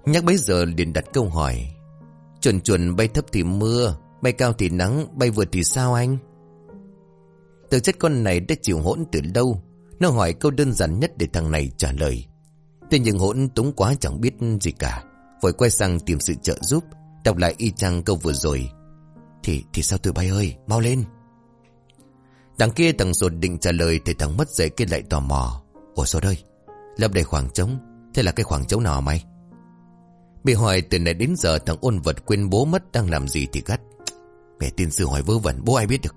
Nhắc bấy giờ liền đặt câu hỏi. Chuồn chuồn bay thấp thì mưa Bay cao thì nắng Bay vượt thì sao anh? Thực chất con này đã chịu hỗn từ lâu Nó hỏi câu đơn giản nhất để thằng này trả lời. Thế nhưng hỗn túng quá chẳng biết gì cả Vội quay sang tìm sự trợ giúp Đọc lại y chang câu vừa rồi. Thì thì sao tụi bay ơi Mau lên. Đằng kia thằng sột định trả lời Thì thằng mất dậy kia lại tò mò. Ủa sao đây? Lấp đầy khoảng trống. Thế là cái khoảng trống nào mày? Bị hỏi từ nãy đến giờ thằng ôn vật quên bố mất đang làm gì thì gắt. Mẹ tiên sư hỏi vớ vẩn, bố ai biết được?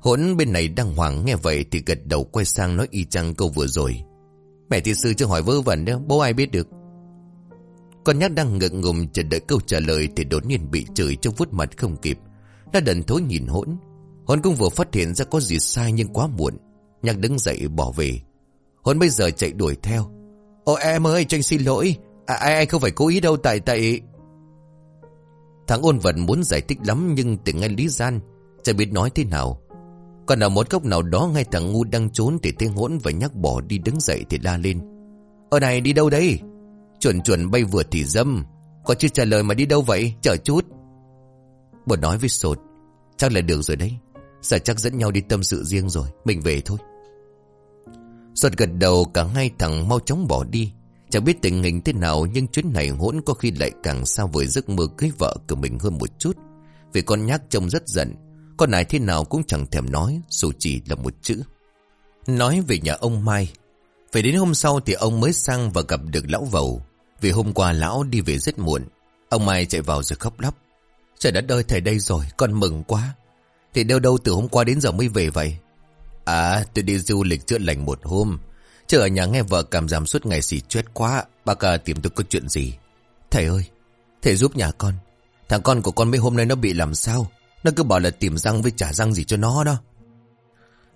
Hỗn bên này đang hoàng nghe vậy thì gật đầu quay sang nói y chang câu vừa rồi. Mẹ tiên sư chưa hỏi vớ vẩn đâu, bố ai biết được? Con nhắc đang ngượng ngùng chờ đợi câu trả lời Thì đột nhiên bị chửi cho vút mặt không kịp. Nó đần thối nhìn hỗn. Hỗn cũng vừa phát hiện ra có gì sai nhưng quá muộn. Nhắc đứng dậy bỏ về. Huấn bây giờ chạy đuổi theo. Ô em ơi cho anh xin lỗi. À, ai ai không phải cố ý đâu tại tại Thằng ôn vận muốn giải thích lắm Nhưng từ ngay lý gian Chẳng biết nói thế nào. Còn ở một góc nào đó ngay thằng ngu đang trốn Thì thấy hỗn và nhắc bỏ đi đứng dậy thì la lên. Ở này đi đâu đây? Chuẩn chuẩn bay vừa thì dâm. Có chưa trả lời mà đi đâu vậy? Chờ chút. Bọn nói với sột. Chắc là được rồi đấy. Giờ chắc dẫn nhau đi tâm sự riêng rồi. Mình về thôi. Sột gật đầu cả hai thằng mau chóng bỏ đi. Chẳng biết tình hình thế nào, Nhưng chuyến này hỗn có khi lại càng sao với giấc mơ cưới vợ của mình hơn một chút. Vì con nhắc trông rất giận, Con này thế nào cũng chẳng thèm nói, Dù chỉ là một chữ. Nói về nhà ông Mai. Phải đến hôm sau thì ông mới sang và gặp được lão vầu. Vì hôm qua lão đi về rất muộn, Ông Mai chạy vào rồi khóc lóc. Trời đất ơi, thầy đây rồi, con mừng quá. Thì đâu đâu từ hôm qua đến giờ mới về vậy? À tôi đi du lịch chữa lành một hôm. Chứ ở nhà nghe vợ cảm giảm suốt ngày xỉ chết quá. Bà cả tìm tôi có chuyện gì? Thầy ơi, Thầy giúp nhà con. Thằng con của con mấy hôm nay nó bị làm sao? Nó cứ bảo là tìm răng với trả răng gì cho nó đó.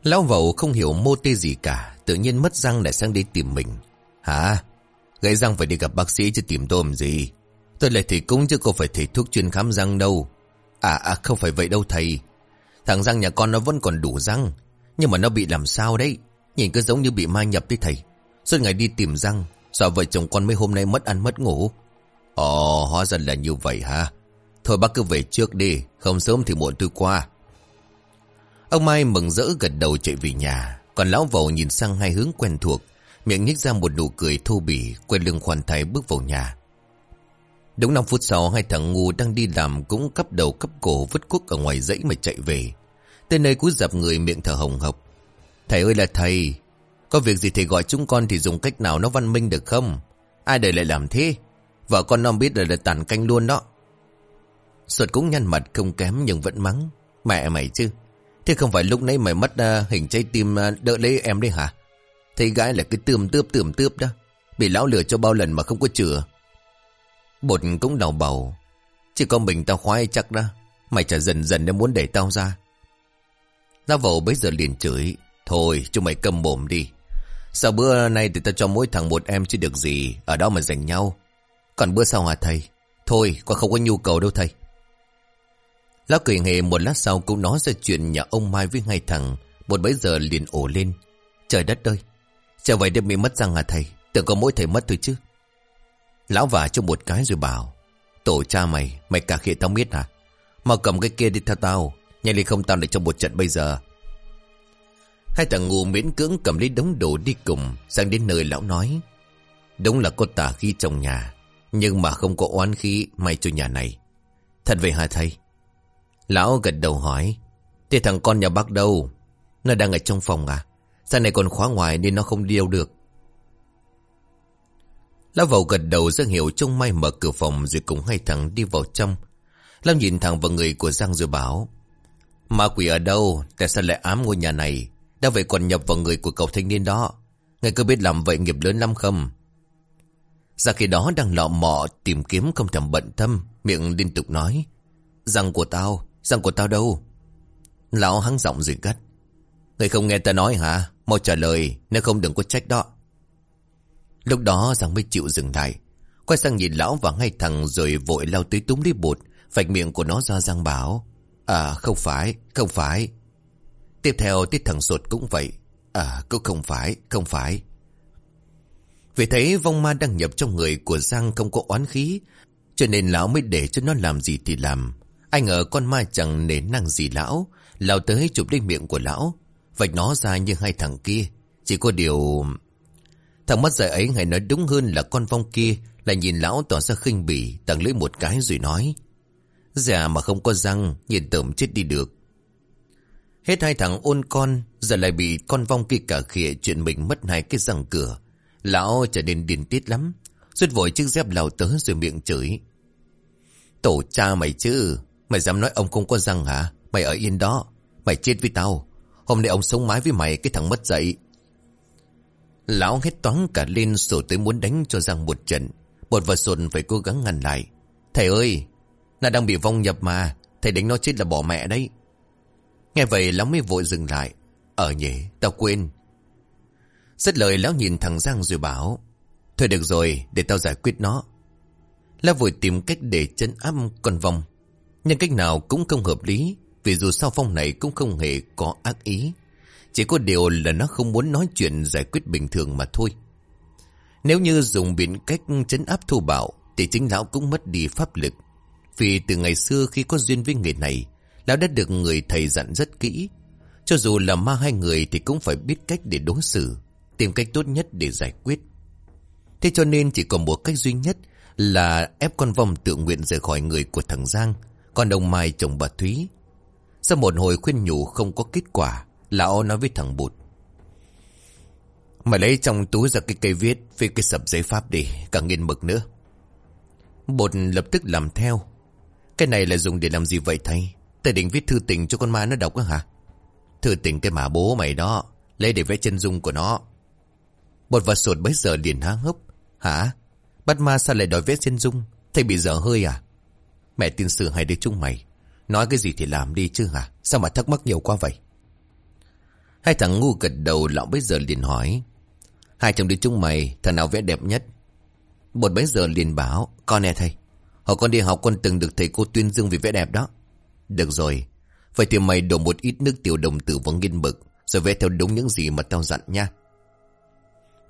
Lão vẩu không hiểu mô tê gì cả. Tự nhiên mất răng lại sang đi tìm mình. Hả? Gãy răng phải đi gặp bác sĩ chứ tìm tôi làm gì? Tôi là thầy cúng chứ không phải thầy thuốc chuyên khám răng đâu. À à không phải vậy đâu thầy. Thằng răng nhà con nó vẫn còn đủ răng. Nhưng mà nó bị làm sao đấy? Nhìn cứ giống như bị ma nhập đấy thầy. Suốt ngày đi tìm răng, sợ vợ chồng con mấy hôm nay mất ăn mất ngủ. Ồ, hóa ra là như vậy ha Thôi bác cứ về trước đi, Không sớm thì muộn tôi qua. Ông Mai mừng rỡ gật đầu chạy về nhà. Còn lão vầu nhìn sang hai hướng quen thuộc, Miệng nhích ra một nụ cười thô bỉ, Quay lưng khoan thái bước vào nhà. Đúng 5 phút sau, Hai thằng ngu đang đi làm Cũng cắp đầu cắp cổ vứt cuốc ở ngoài dãy mà chạy về. Tới nơi cúi dập người miệng thở hồng hộc. Thầy ơi là thầy Có việc gì thầy gọi chúng con thì dùng cách nào nó văn minh được không? Ai đời lại làm thế? Vợ con non biết là, là tàn canh luôn đó. Suột cũng nhăn mặt không kém nhưng vẫn mắng. Mẹ mày chứ Thế không phải lúc nãy mày mất uh, hình trái tim uh, đỡ lấy em đấy hả? Thấy gái là cái tươm tướp tươm tướp đó. Bị lão lừa cho bao lần mà không có chữa Bột cũng đào bầu. Chỉ có mình tao khoái chắc đó. Mày chả dần dần đã muốn để tao ra. Gia vầu bây giờ liền chửi Thôi chúng mày cầm mồm đi. Sao bữa nay thì tao cho mỗi thằng một em chứ được gì Ở đó mà giành nhau? Còn bữa sau hả thầy? Thôi con không có nhu cầu đâu thầy. Lão cười hề một lát sau cũng nói ra chuyện nhà ông Mai với hai thằng. Một bấy giờ liền ổ lên. Trời đất ơi Trở vậy đêm bị mất răng à thầy? Tưởng có mỗi thầy mất thôi chứ. Lão vả cho một cái rồi bảo. Tổ cha mày, mày cả khịa tao biết hả? Mau cầm cái kia đi theo tao. Nhanh lên không tao lại cho một trận bây giờ. Hai thằng ngu miễn cưỡng cầm lấy đống đồ đi cùng. Sang đến nơi lão nói. Đúng là có tà khí trong nhà. Nhưng mà không có oán khí, may cho nhà này. Thật vậy hả thầy? Lão gật đầu hỏi. Thế thằng con nhà bác đâu? Nó đang ở trong phòng à? Sao này còn khóa ngoài nên nó không điêu được. Lão vào gật đầu ra hiệu trông may mở cửa phòng rồi cùng hai thằng đi vào trong. Lão nhìn thẳng vào người của Giang rồi bảo. Ma quỷ ở đâu? Tại sao lại ám ngôi nhà này? Đã vậy còn nhập vào người của cậu thanh niên đó. Ngài có biết làm vậy nghiệp lớn lắm không? Ra khi đó đang lọ mọ tìm kiếm không thèm bận tâm, miệng liên tục nói. Răng của tao, răng của tao đâu? Lão hắng giọng rồi gắt. Người không nghe ta nói hả? Mau trả lời, nếu không đừng có trách đó. Lúc đó Giang mới chịu dừng lại. Quay sang nhìn lão và ngay thằng rồi vội lao tới túm lấy bột, vạch miệng của nó ra Giang bảo. À không phải, không phải. Tiếp theo tiết thằng sột cũng vậy. À cũng không phải, không phải. Vì thấy vong ma đăng nhập trong người của Giang không có oán khí, cho nên lão mới để cho nó làm gì thì làm. Anh ngờ con ma chẳng nể năng gì lão, lão tới chụp lên miệng của lão, vạch nó ra như hai thằng kia. Chỉ có điều... Thằng mắt dài ấy hay nói đúng hơn là con vong kia lại nhìn lão tỏ ra khinh bỉ, tặng lưỡi một cái rồi nói. Già mà không có răng, nhìn tởm chết đi được. Hết hai thằng ôn con, giờ lại bị con vong kia cả khịa chuyện mình mất hai cái răng cửa. Lão trở nên điên tiết lắm, rút vội chiếc dép lao tới rồi miệng chửi. Tổ cha mày chứ, mày dám nói ông không có răng hả? Mày ở yên đó, mày chết với tao. Hôm nay ông sống mái với mày cái thằng mất dậy. Lão hết toán cả lên sổ tới muốn đánh cho răng một trận. Bột và sồn phải cố gắng ngăn lại. Thầy ơi, nó đang bị vong nhập mà, thầy đánh nó chết là bỏ mẹ đấy. Nghe vậy lão mới vội dừng lại. Ở nhỉ, tao quên. Rất lời lão nhìn thằng Giang rồi bảo. Thôi được rồi, để tao giải quyết nó. Lão vội tìm cách để chân áp con vong. Nhưng cách nào cũng không hợp lý. Vì dù sao phong này cũng không hề có ác ý. Chỉ có điều là nó không muốn nói chuyện giải quyết bình thường mà thôi. Nếu như dùng biện cách chấn áp thu bạo thì chính lão cũng mất đi pháp lực. Vì từ ngày xưa khi có duyên với người này, lão đã được người thầy dặn rất kỹ. Cho dù là ma hai người thì cũng phải biết cách để đối xử, tìm cách tốt nhất để giải quyết. Thế cho nên chỉ còn một cách duy nhất là ép con vong tự nguyện rời khỏi người của thằng Giang, còn đồng Mai chồng bà Thúy. Sau một hồi khuyên nhủ không có kết quả, lão nói với thằng Bụt. Mày lấy trong túi ra cái cây viết, với cái sập giấy pháp đi, cả nghiên mực nữa. Bột lập tức làm theo. Cái này là dùng để làm gì vậy thầy? Thầy định viết thư tình cho con ma nó đọc á hả? Thư tình cái mà bố mày đó, lấy để vẽ chân dung của nó. Bột và sột bấy giờ liền há hốc. Hả? Bắt ma sao lại đòi vẽ chân dung? Thầy bị dở hơi à? Mẹ tin sự hay đứa chúng mày. Nói cái gì thì làm đi chứ hả? Sao mà thắc mắc nhiều quá vậy? Hai thằng ngu gật đầu lão bấy giờ liền hỏi. Hai chồng đi chúng mày, thằng nào vẽ đẹp nhất? Bột bấy giờ liền bảo, con nè thầy. Hồi con đi học con từng được thầy cô tuyên dương vì vẽ đẹp đó. Được rồi, vậy thì mày đổ một ít nước tiểu đồng tử vào nghiên mực, rồi vẽ theo đúng những gì mà tao dặn nha.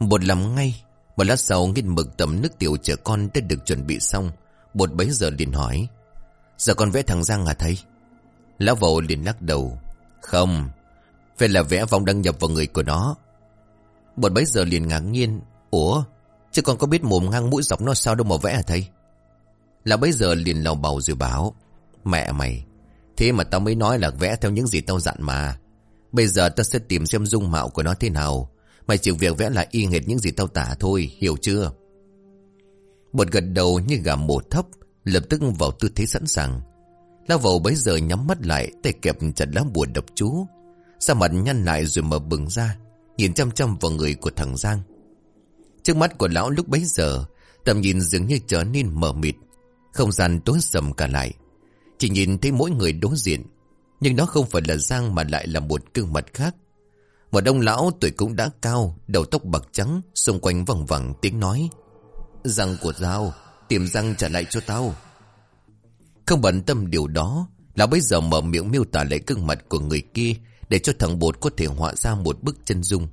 Bột làm ngay, một lát sau nghiên mực tầm nước tiểu trẻ con đã được chuẩn bị xong. Bột bấy giờ liền hỏi. Giờ con vẽ thằng Giang à thầy? Lão vầu liền lắc đầu. Không, phải là vẽ vòng đăng nhập vào người của nó. Bột bấy giờ liền ngạc nhiên. Ủa, chứ con có biết mồm ngang mũi dọc nó sao đâu mà vẽ à thầy? Lão bấy giờ liền lầu bầu rồi báo Mẹ mày, thế mà tao mới nói là vẽ theo những gì tao dặn mà. Bây giờ tao sẽ tìm xem dung mạo của nó thế nào. Mày chịu việc vẽ lại y nghệt những gì tao tả thôi, hiểu chưa? Bột gật đầu như gà mổ thấp, lập tức vào tư thế sẵn sàng. Lão vầu bấy giờ nhắm mắt lại, tay kẹp chặt lá bùa độc chú. Sa mặt nhăn lại rồi mở bừng ra, nhìn chăm chăm vào người của thằng Giang. Trước mắt của lão lúc bấy giờ, tầm nhìn dường như trở nên mờ mịt, không gian tối sầm cả lại. Chỉ nhìn thấy mỗi người đối diện, nhưng đó không phải là Giang mà lại là một gương mặt khác. Một ông lão tuổi cũng đã cao, đầu tóc bạc trắng, xung quanh vòng vẳng tiếng nói. Răng của dao, tìm răng trả lại cho tao. Không bận tâm điều đó, lão bây giờ mở miệng miêu tả lại gương mặt của người kia để cho thằng bột có thể họa ra một bức chân dung.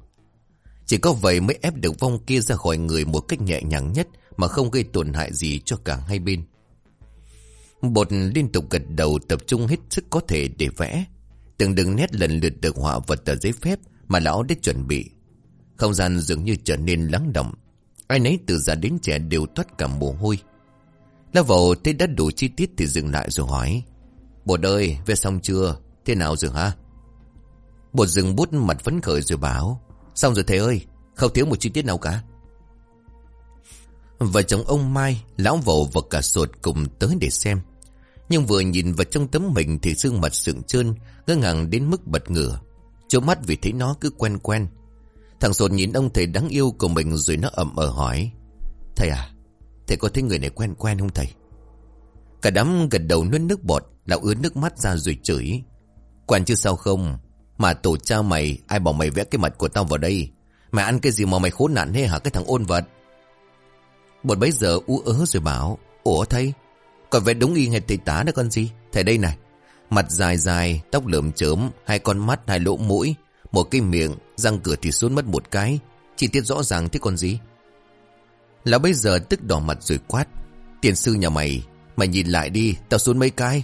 Chỉ có vậy mới ép được vong kia ra khỏi người một cách nhẹ nhàng nhất mà không gây tổn hại gì cho cả hai bên. Bột liên tục gật đầu tập trung hết sức có thể để vẽ. Từng đường nét lần lượt được họa vật tờ giấy phép mà lão đã chuẩn bị. Không gian dường như trở nên lắng động. Ai nấy từ già đến trẻ đều toát cả mồ hôi. Lão vào thấy đã đủ chi tiết thì dừng lại rồi hỏi. Bột ơi, vẽ xong chưa? Thế nào rồi hả? Bột dừng bút mặt phấn khởi rồi bảo. Xong rồi thầy ơi, không thiếu một chi tiết nào cả. Vợ chồng ông Mai, lão vầu và cả sột cùng tới để xem. Nhưng vừa nhìn vào trong tấm mình thì xương mặt sượng trơn, ngơ ngàng đến mức bật ngửa. Chỗ mắt vì thấy nó cứ quen quen. Thằng sột nhìn ông thầy đáng yêu của mình rồi nó ẩm ở ờ hỏi. Thầy à, thầy có thấy người này quen quen không thầy? Cả đám gật đầu nuốt nước bọt, lão ướt nước mắt ra rồi chửi. Quen chứ sao không? Mà tổ cha mày, ai bảo mày vẽ cái mặt của tao vào đây? Mày ăn cái gì mà mày khốn nạn thế hả cái thằng ôn vật? Bột bấy giờ ú ớ rồi bảo Ủa thầy còn vẽ đúng y hệt thầy tá đó con gì? Thầy đây này. Mặt dài dài, Tóc lượm chớm, Hai con mắt, Hai lỗ mũi, Một cái miệng, Răng cửa thì xuống mất một cái. Chi tiết rõ ràng thế con gì? Lão bây giờ tức đỏ mặt rồi quát. Tiền sư nhà mày Mày nhìn lại đi, Tao xuống mấy cái.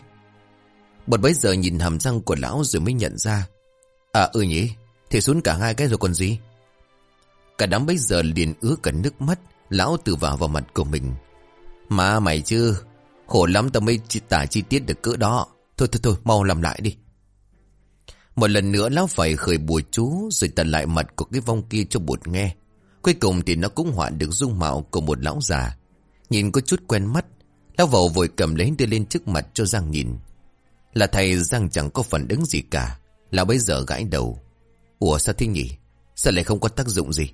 Bột bấy giờ nhìn hàm răng của lão rồi mới nhận ra. À ừ nhỉ Thì xuống cả hai cái rồi còn gì? Cả đám bây giờ liền ứa cả nước mắt, Lão tự vào vào mặt của mình. Mà mày chứ Khổ lắm tao mới tả chi tiết được cỡ đó. Thôi thôi thôi mau làm lại đi. Một lần nữa lão phải khởi bùa chú Rồi tận lại mặt của cái vong kia cho bụt nghe. Cuối cùng thì nó cũng họa được dung mạo của một lão già. Nhìn có chút quen mắt Lão vầu vội cầm lấy đưa lên trước mặt cho Giang nhìn. Là thầy Giang chẳng có phản ứng gì cả. Lão bây giờ gãi đầu. Ủa sao thế nhỉ? Sao lại không có tác dụng gì?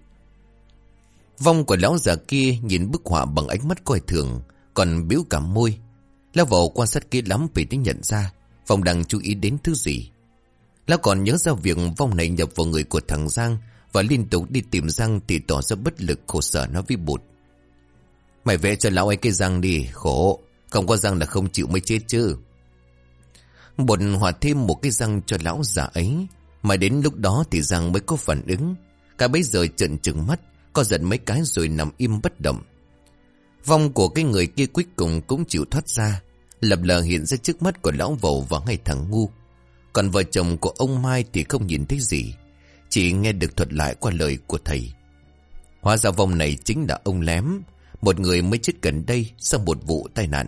Vong của lão già kia nhìn bức họa bằng ánh mắt coi thường, còn biếu cả môi. Lão vào quan sát kỹ lắm vì tính nhận ra, Vong đang chú ý đến thứ gì. Lão còn nhớ ra việc vong này nhập vào người của thằng Giang và liên tục đi tìm Giang thì tỏ ra bất lực khổ sở nó với bụt. Mày vẽ cho lão ấy cái răng đi, khổ, không có răng là không chịu mới chết chứ. Bột hòa thêm một cái răng cho lão già ấy, mà đến lúc đó thì răng mới có phản ứng. Cả bấy giờ trợn trừng mắt, có giận mấy cái rồi nằm im bất động Vong của cái người kia cuối cùng cũng chịu thoát ra, Lập lờ hiện ra trước mắt của lão vầu và ngay thằng ngu. Còn vợ chồng của ông Mai thì không nhìn thấy gì, Chỉ nghe được thuật lại qua lời của thầy. Hóa ra vong này chính là ông Lém, Một người mới chết gần đây sau một vụ tai nạn.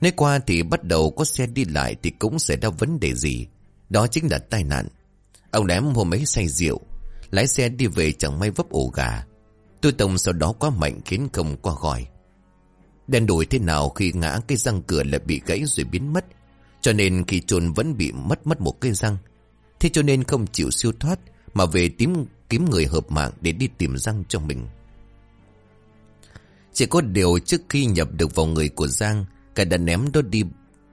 Nơi qua thì bắt đầu có xe đi lại thì cũng xảy ra vấn đề gì, Đó chính là tai nạn. Ông Lém hôm ấy say rượu, Lái xe đi về chẳng may vấp ổ gà. Tôi tông sau đó quá mạnh khiến không qua gọi. Đen đổi thế nào khi ngã cái răng cửa lại bị gãy rồi biến mất. Cho nên khi trồn vẫn bị mất mất một cái răng. Thế cho nên không chịu siêu thoát mà về tìm kiếm người hợp mạng để đi tìm răng cho mình. Chỉ có điều trước khi nhập được vào người của Giang, cả đã ném đó đi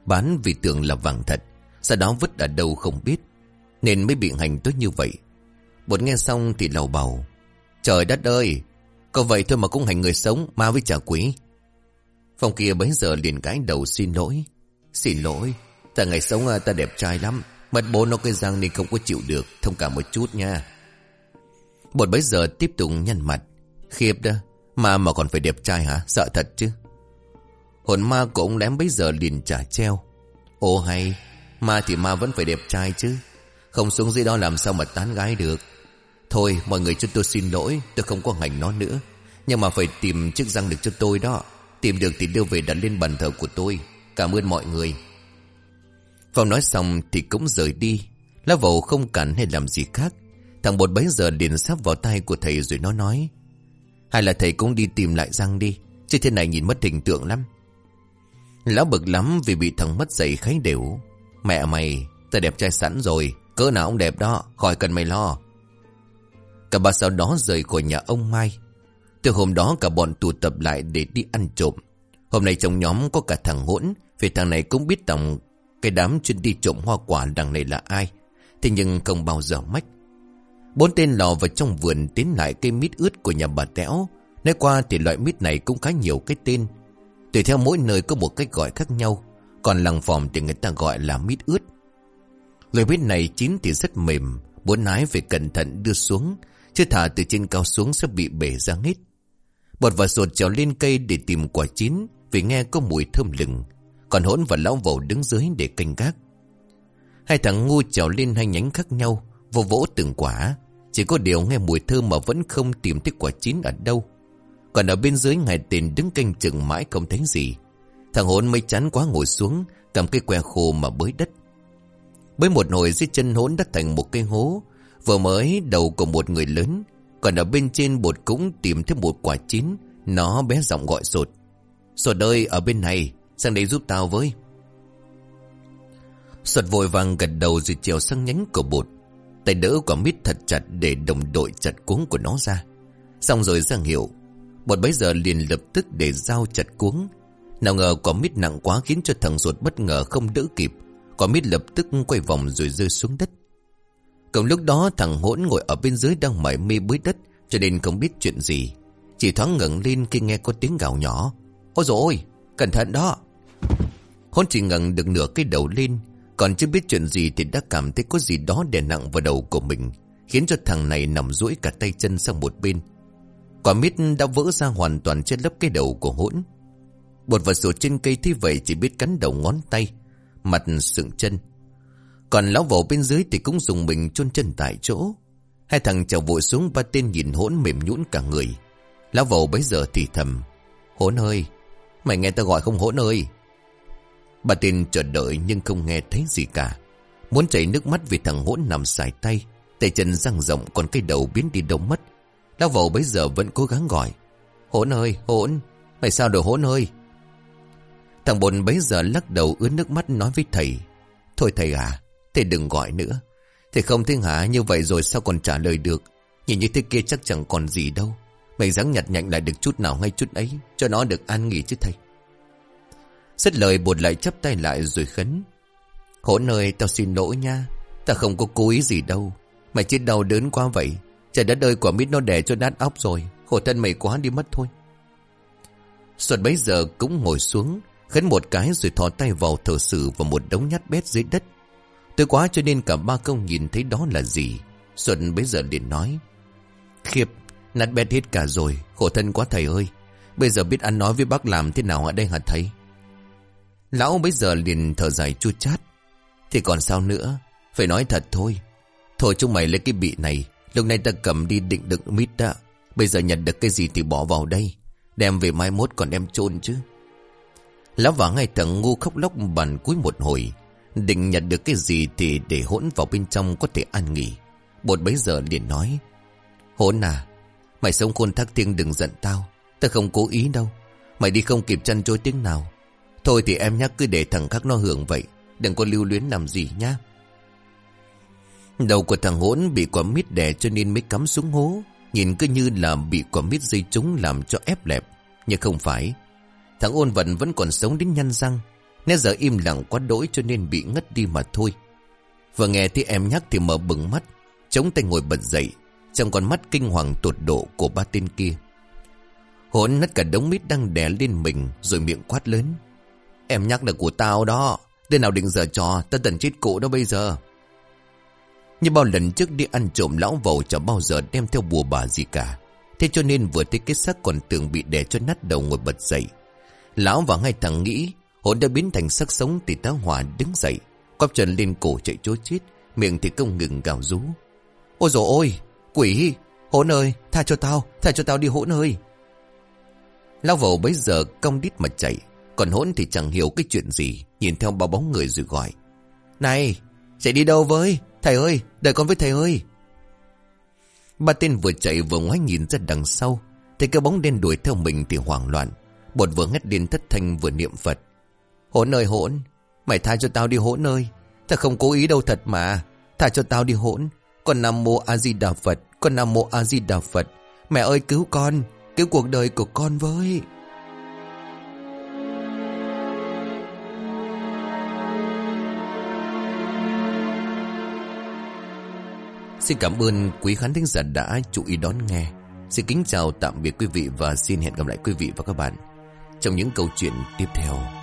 bán vì tưởng là vàng thật. Sau đó vứt ở đâu không biết. Nên mới bị hành tốt như vậy. Bột nghe xong thì lầu bầu. Trời đất ơi, có vậy thôi mà cũng hành người sống Ma với trả quý Phong kia bấy giờ liền gãi đầu xin lỗi. Xin lỗi Ta ngày sống à, ta đẹp trai lắm. Mặt bố nó cái răng nên không có chịu được, Thông cảm một chút nha. Bột bấy giờ tiếp tục nhăn mặt. Khiếp đó mà mà còn phải đẹp trai hả? Sợ thật chứ. Hồn ma của ông lém bấy giờ liền trả treo. Ô hay, Ma thì ma vẫn phải đẹp trai chứ. Không xuống dưới đó làm sao mà tán gái được. Thôi, mọi người cho tôi xin lỗi, Tôi không có hành nó nữa. Nhưng mà phải tìm chiếc răng được cho tôi đó. Tìm được thì đưa về đặt lên bàn thờ của tôi. Cảm ơn mọi người. Phong nói xong thì cũng rời đi. Lá vầu không cản hay làm gì khác. Thằng bột bấy giờ liền sắp vào tay của thầy rồi nó nói, Hay là thầy cũng đi tìm lại răng đi, Chứ thế này nhìn mất hình tượng lắm. Lão bực lắm vì bị thằng mất dậy kháy đều. Mẹ mày Ta đẹp trai sẵn rồi, Cỡ nào ông đẹp đó, Khỏi cần mày lo. Cả ba sau đó rời khỏi nhà ông Mai. Từ hôm đó cả bọn tụ tập lại để đi ăn trộm. Hôm nay trong nhóm có cả thằng hỗn, Vì thằng này cũng biết tầm Cái đám chuyên đi trộm hoa quả đằng này là ai, Thế nhưng không bao giờ mách. Bốn tên lò vào trong vườn tiến lại cây mít ướt của nhà bà Tẽo. Nói qua thì loại mít này cũng khá nhiều cái tên. Tùy theo mỗi nơi có một cách gọi khác nhau, Còn làng phòng thì người ta gọi là mít ướt. Loại mít này chín thì rất mềm Muốn nái phải cẩn thận đưa xuống, Chứ thả từ trên cao xuống sẽ bị bể ra hết. Bột và sột trèo lên cây để tìm quả chín, Vì nghe có mùi thơm lừng. Còn hỗn và lão vẩu đứng dưới để canh gác. Hai thằng ngu trèo lên hai nhánh khác nhau, Vô vỗ từng quả. Chỉ có điều nghe mùi thơm mà vẫn không tìm thấy quả chín ở đâu. Còn ở bên dưới, ngài tiền đứng canh chừng mãi không thấy gì. Thằng hỗn mới chán quá ngồi xuống, Cầm cây que khô mà bới đất. Bới một hồi dưới chân hỗn đất thành một cây hố. Vừa mới đầu của một người lớn còn ở bên trên bột cũng tìm thấy một quả chín. Nó bé giọng gọi sột. Sột ơi, ở bên này, Sang đây giúp tao với. Sột vội vàng gật đầu rồi trèo sang nhánh của bột. Tay đỡ quả mít thật chặt để đồng đội chặt cuống của nó ra. Xong rồi ra hiệu. Bột bấy giờ liền lập tức để dao chặt cuống. Nào ngờ quả mít nặng quá khiến cho thằng ruột bất ngờ không đỡ kịp. Quả mít lập tức quay vòng rồi rơi xuống đất. Cùng lúc đó thằng hỗn ngồi ở bên dưới đang mải mê bới đất Cho nên không biết chuyện gì. Chỉ thoáng ngẩng lên khi nghe có tiếng gào nhỏ. Ôi dồi ôi, cẩn thận đó. Hỗn chỉ ngẩng được nửa cái đầu lên Còn chưa biết chuyện gì thì đã cảm thấy có gì đó đè nặng vào đầu của mình Khiến cho thằng này nằm duỗi cả tay chân sang một bên. Quả mít đã vỡ ra hoàn toàn trên lớp cái đầu của hỗn. Bột vật sổ trên cây thế vậy chỉ biết cắn đầu ngón tay Mặt sượng chân còn lão vẩu bên dưới thì cũng dùng mình chôn chân tại chỗ. Hai thằng chào vội xuống ba tên nhìn hỗn mềm nhũn cả người. Lão vẩu bấy giờ thì thầm. Hỗn ơi! Mày nghe tao gọi không hỗn ơi! Bà tên chờ đợi nhưng không nghe thấy gì cả. Muốn chảy nước mắt vì thằng hỗn nằm xài tay. Tay chân răng rộng còn cái đầu biến đi đâu mất. Lão vẩu bấy giờ vẫn cố gắng gọi. Hỗn ơi! Hỗn! Mày sao rồi hỗn ơi! Thằng bồn bấy giờ lắc đầu ướt nước mắt nói với thầy. Thôi thầy à! Thầy đừng gọi nữa. Thầy không thấy hả? Như vậy rồi sao còn trả lời được? Nhìn như thế kia chắc chẳng còn gì đâu. Mày dáng nhặt nhạnh lại được chút nào ngay chút ấy, Cho nó được an nghỉ chứ thầy. Xét lời bột lại chắp tay lại rồi khấn. Hỗn ơi tao xin lỗi nha. Tao không có cố ý gì đâu. Mày chết đau đớn quá vậy. Trời đất ơi, quả mít nó đẻ cho nát óc rồi. Khổ thân mày quá đi mất thôi. Xuân bấy giờ cũng ngồi xuống, Khấn một cái rồi thò tay vào thờ sử và một đống nhát bét dưới đất. Tôi quá cho nên cả ba công nhìn thấy đó là gì. Xuân bây giờ liền nói. Khiếp, nát bét hết cả rồi, khổ thân quá thầy ơi. Bây giờ biết ăn nói với bác làm thế nào ở đây hả thầy? Lão bây giờ liền thở dài chua chát. Thì còn sao nữa, phải nói thật thôi. Thôi chúng mày lấy cái bị này, lúc này ta cầm đi định đựng mít đã. Bây giờ nhận được cái gì thì bỏ vào đây. Đem về mai mốt còn đem chôn chứ. Lão và ngay thằng ngu khóc lóc bàn cuối một hồi. Định nhận được cái gì thì để hỗn vào bên trong có thể ăn nghỉ. Bột bấy giờ liền nói. Hỗn à, mày sống khôn thác thiên đừng giận tao. Tao không cố ý đâu. Mày đi không kịp chân trôi tiếng nào. Thôi thì em nhắc cứ để thằng khác nó hưởng vậy. Đừng có lưu luyến làm gì nhá. Đầu của thằng hỗn bị quả mít đè cho nên mới cắm xuống hố. Nhìn cứ như là bị quả mít dây trúng làm cho ép lẹp. Nhưng không phải. Thằng ôn vận vẫn còn sống đến nhăn răng. Nét giờ im lặng quá đỗi cho nên bị ngất đi mà thôi. Vừa nghe thấy em nhắc thì mở bừng mắt, chống tay ngồi bật dậy, trong con mắt kinh hoàng tột độ của ba tên kia. Hỗn nất cả đống mít đang đè lên mình rồi miệng quát lớn. Em nhắc là của tao đó, tên nào định giờ trò, ta tần chết cụ đó bây giờ. Như bao lần trước đi ăn trộm lão vầu chẳng bao giờ đem theo bùa bà gì cả. Thế cho nên vừa thấy cái xác còn tưởng bị đè cho nát đầu ngồi bật dậy. Lão và ngay thằng nghĩ Hồn đã biến thành sắc sống thì tá hỏa đứng dậy. Quắp chân lên cổ chạy chối chết. Miệng thì không ngừng gào rú. Ôi dồi ôi! Quỷ! Hỗn ơi! Tha cho tao! Tha cho tao đi hỗn ơi! Lao vào bấy giờ cong đít mà chạy. Còn hỗn thì chẳng hiểu cái chuyện gì. Nhìn theo bao bóng người rồi gọi. Này! Chạy đi đâu với? Thầy ơi! Đợi con với thầy ơi! Ba tên vừa chạy vừa ngoái nhìn ra đằng sau. Thấy cái bóng đen đuổi theo mình thì hoảng loạn. Bột vừa ngắt điên thất thanh vừa niệm Phật. Hỗn ơi hỗn, mày tha cho tao đi hỗn ơi. Tao không cố ý đâu thật mà. Tha cho tao đi hỗn. Con Nam Mô A Di Đà Phật, con Nam Mô A Di Đà Phật. Mẹ ơi cứu con, cứu cuộc đời của con với. Xin cảm ơn quý khán thính giả đã chú ý đón nghe. Xin kính chào tạm biệt quý vị và xin hẹn gặp lại quý vị và các bạn trong những câu chuyện tiếp theo.